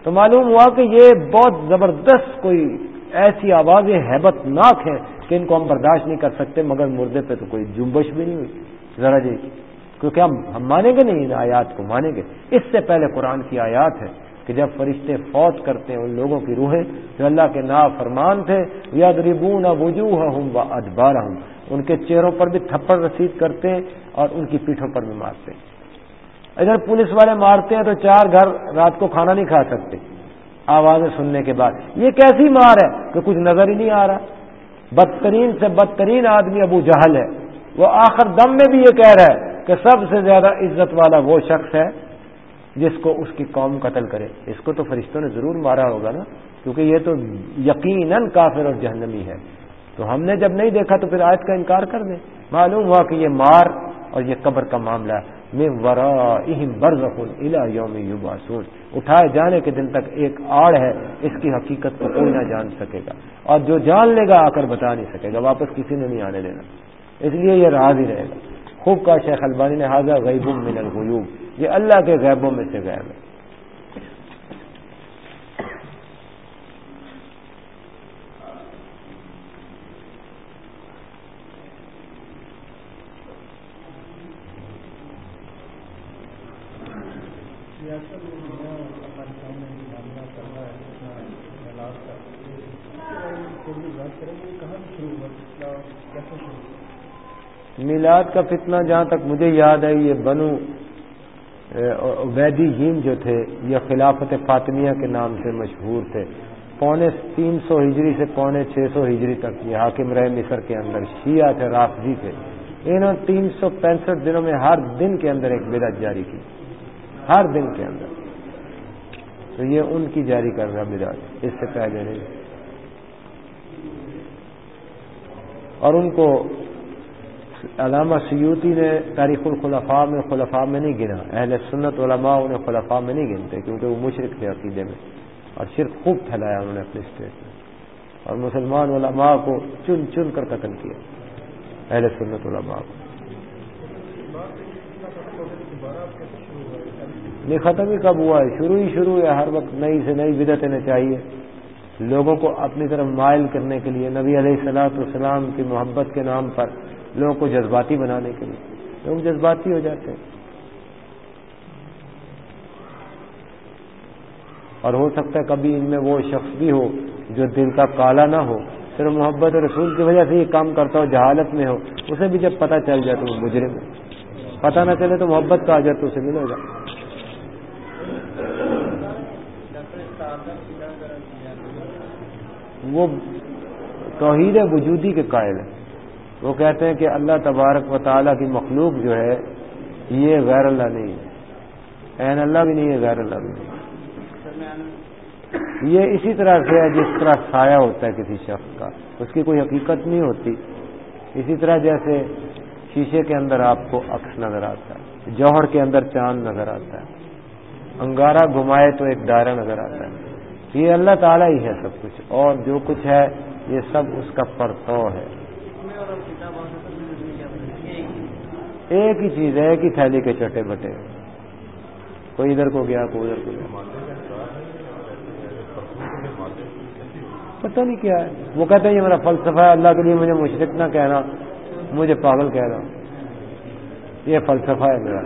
تو معلوم ہوا کہ یہ بہت زبردست کوئی ایسی آوازیں ہیبت ناک ہیں کہ ان کو ہم برداشت نہیں کر سکتے، مگر مردے پہ تو کوئی جمبش بھی نہیں ہوئی۔ ذرا جی کیونکہ ہم ہم مانیں گے نہیں ان آیات کو؟ مانیں گے۔ اس سے پہلے قرآن کی آیات ہے کہ جب فرشتے فوت کرتے ہیں ان لوگوں کی روحیں، جو اللہ کے نا فرمان تھے یاد ربون وجوہ ہوں و ادبار ہوں ان کے چہروں پر بھی تھپڑ رسید کرتے ہیں اور ان کی پیٹھوں پر بھی مارتے ہیں۔ ادھر پولیس والے مارتے ہیں تو چار گھر رات کو کھانا نہیں کھا سکتے۔ آوازیں سننے کے بعد۔ یہ کیسی مار ہے کہ کچھ نظر ہی نہیں آ رہا؟ بدترین سے بدترین آدمی ابو جہل ہے۔ وہ آخر دم میں بھی یہ کہہ رہا ہے۔ کہ سب سے زیادہ عزت والا وہ شخص ہے جس کو اس کی قوم قتل کرے۔ اس کو تو فرشتوں نے ضرور مارا ہوگا نا، کیونکہ یہ تو یقیناً کافر اور جہنمی ہے۔ تو ہم نے جب نہیں دیکھا تو پھر آیت کا انکار کر دیں۔ معلوم ہوا کہ یہ مار اور یہ قبر کا معاملہ میں ورا الا یوم یوباسون اٹھائے جانے کے دن تک ایک آڑ ہے، اس کی حقیقت کو کوئی نہ جان سکے گا۔ اور جو جان لے گا آ کر بتا نہیں سکے گا، واپس کسی نے نہیں آنے دینا۔ اس لیے یہ راز ہی رہے گا۔ خوب کا شیخ البانی نے حاضر غیب من الغیوب. یہ اللہ کے غیبوں میں سے غیب ہے۔ میلاد کا فتنہ جہاں تک مجھے یاد ہے، یہ بنو ویدی جین جو تھے، یہ خلافت فاطمیہ کے نام سے مشہور تھے۔ پونے تین سو ہجری سے پونے چھ سو ہجری تک یہ حاکم رہے مصر کے اندر، شیعہ تھے، رافضی تھے۔ انہوں نے تین سو پینسٹھ دنوں میں ہر دن کے اندر ایک بدعت جاری کی۔ ہر دن کے اندر۔ تو یہ ان کی جاری کر رہا بدعت اس سے پہلے نہیں۔ اور ان کو علامہ سیوتی نے تاریخ الخلفاء میں خلفاء میں نہیں گنا، اہل سنت علماء انہیں خلفاء میں نہیں گنتے کیونکہ وہ مشرق تھے عقیدے میں اور صرف خوب پھیلایا انہوں نے اپنے اسٹیٹ میں اور مسلمان علماء کو چن چن کر قتل کیا، اہل سنت علماء کو۔ نہیں ختم ہی کب ہوا ہے؟ شروع ہی شروع ہے، ہر وقت نئی سے نئی بدت انہیں چاہیے۔ لوگوں کو اپنی طرف مائل کرنے کے لیے نبی علیہ السلاۃ والسلام کی محبت کے نام پر لوگوں کو جذباتی بنانے کے لیے۔ لوگ جذباتی ہو جاتے ہیں۔ اور ہو سکتا ہے کبھی ان میں وہ شخص بھی ہو جو دل کا کالا نہ ہو، صرف محبت رسول کی وجہ سے یہ کام کرتا ہو، جہالت میں ہو، اسے بھی جب پتہ چل جائے تو وہ گجرے میں پتہ نہ چلے تو محبت کا آ تو اسے ملے گا۔ وہ توحید وجودی کے قائل ہیں۔ وہ کہتے ہیں کہ اللہ تبارک و تعالیٰ کی مخلوق جو ہے، یہ غیر اللہ نہیں ہے۔ این اللہ بھی نہیں ہے، غیر اللہ بھی نہیں یہ اسی طرح سے ہے جس طرح سایہ ہوتا ہے کسی شخص کا۔ اس کی کوئی حقیقت نہیں ہوتی۔ اسی طرح جیسے شیشے کے اندر آپ کو عکس نظر آتا ہے، جوہر کے اندر چاند نظر آتا ہے، انگارہ گھمائے تو ایک دائرہ نظر آتا ہے۔ یہ اللہ تعالیٰ ہی ہے سب کچھ۔ اور جو کچھ ہے، یہ سب اس کا پرتو ہے۔ ایک ہی چیز ہے ایک ہی تھیلی کے چٹے بٹے۔ کوئی ادھر کو گیا، کوئی ادھر کو گیا۔ پتہ نہیں کیا ہے۔ وہ کہتے ہیں، یہ میرا فلسفہ ہے، اللہ کے لیے مجھے مشرق نہ کہنا، مجھے پاگل کہہ رہا یہ فلسفہ ہے میرا۔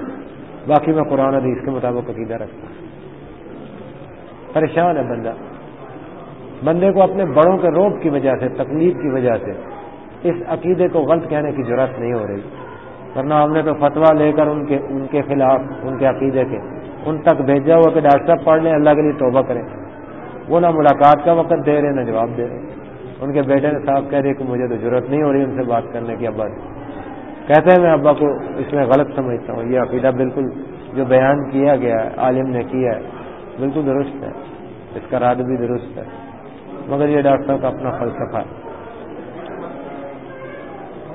باقی میں قرآن، حدیث کے مطابق عقیدہ رکھتا ہوں۔ پریشان ہے بندہ۔ بندے کو اپنے بڑوں کے روپ کی وجہ سے تکلیف کی وجہ سے اس عقیدے کو غلط کہنے کی ضرورت نہیں ہو رہی۔ ورنہ ہم نے تو فتوا لے کر ان کے ان کے خلاف، ان کے عقیدے کے ان تک بھیجا ہوا کہ ڈاکٹر صاحب پڑھ لیں، اللہ کے لیے توبہ کریں۔ وہ نہ ملاقات کا وقت دے رہے، نہ جواب دے رہے۔ ان کے بیٹے نے صاحب کہہ رہے کہ مجھے تو ضرورت نہیں ہو رہی ان سے بات کرنے کی، ابا جی۔ کہتے ہیں، میں ابا کو اس میں غلط سمجھتا ہوں۔ یہ عقیدہ بالکل جو بیان کیا گیا ہے، عالم نے کیا ہے، بالکل درست ہے۔ اس کا رد بھی درست ہے۔ مگر یہ ڈاکٹر صاحب کا اپنا فلسفہ ہے۔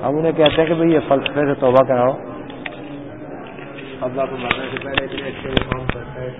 ہم انہیں کہتے ہیں کہ بھئی یہ فلسفے سے توبہ کراؤ۔ اللہ کو مرنے سے پہلے اتنے اچھے کام کرتا ہے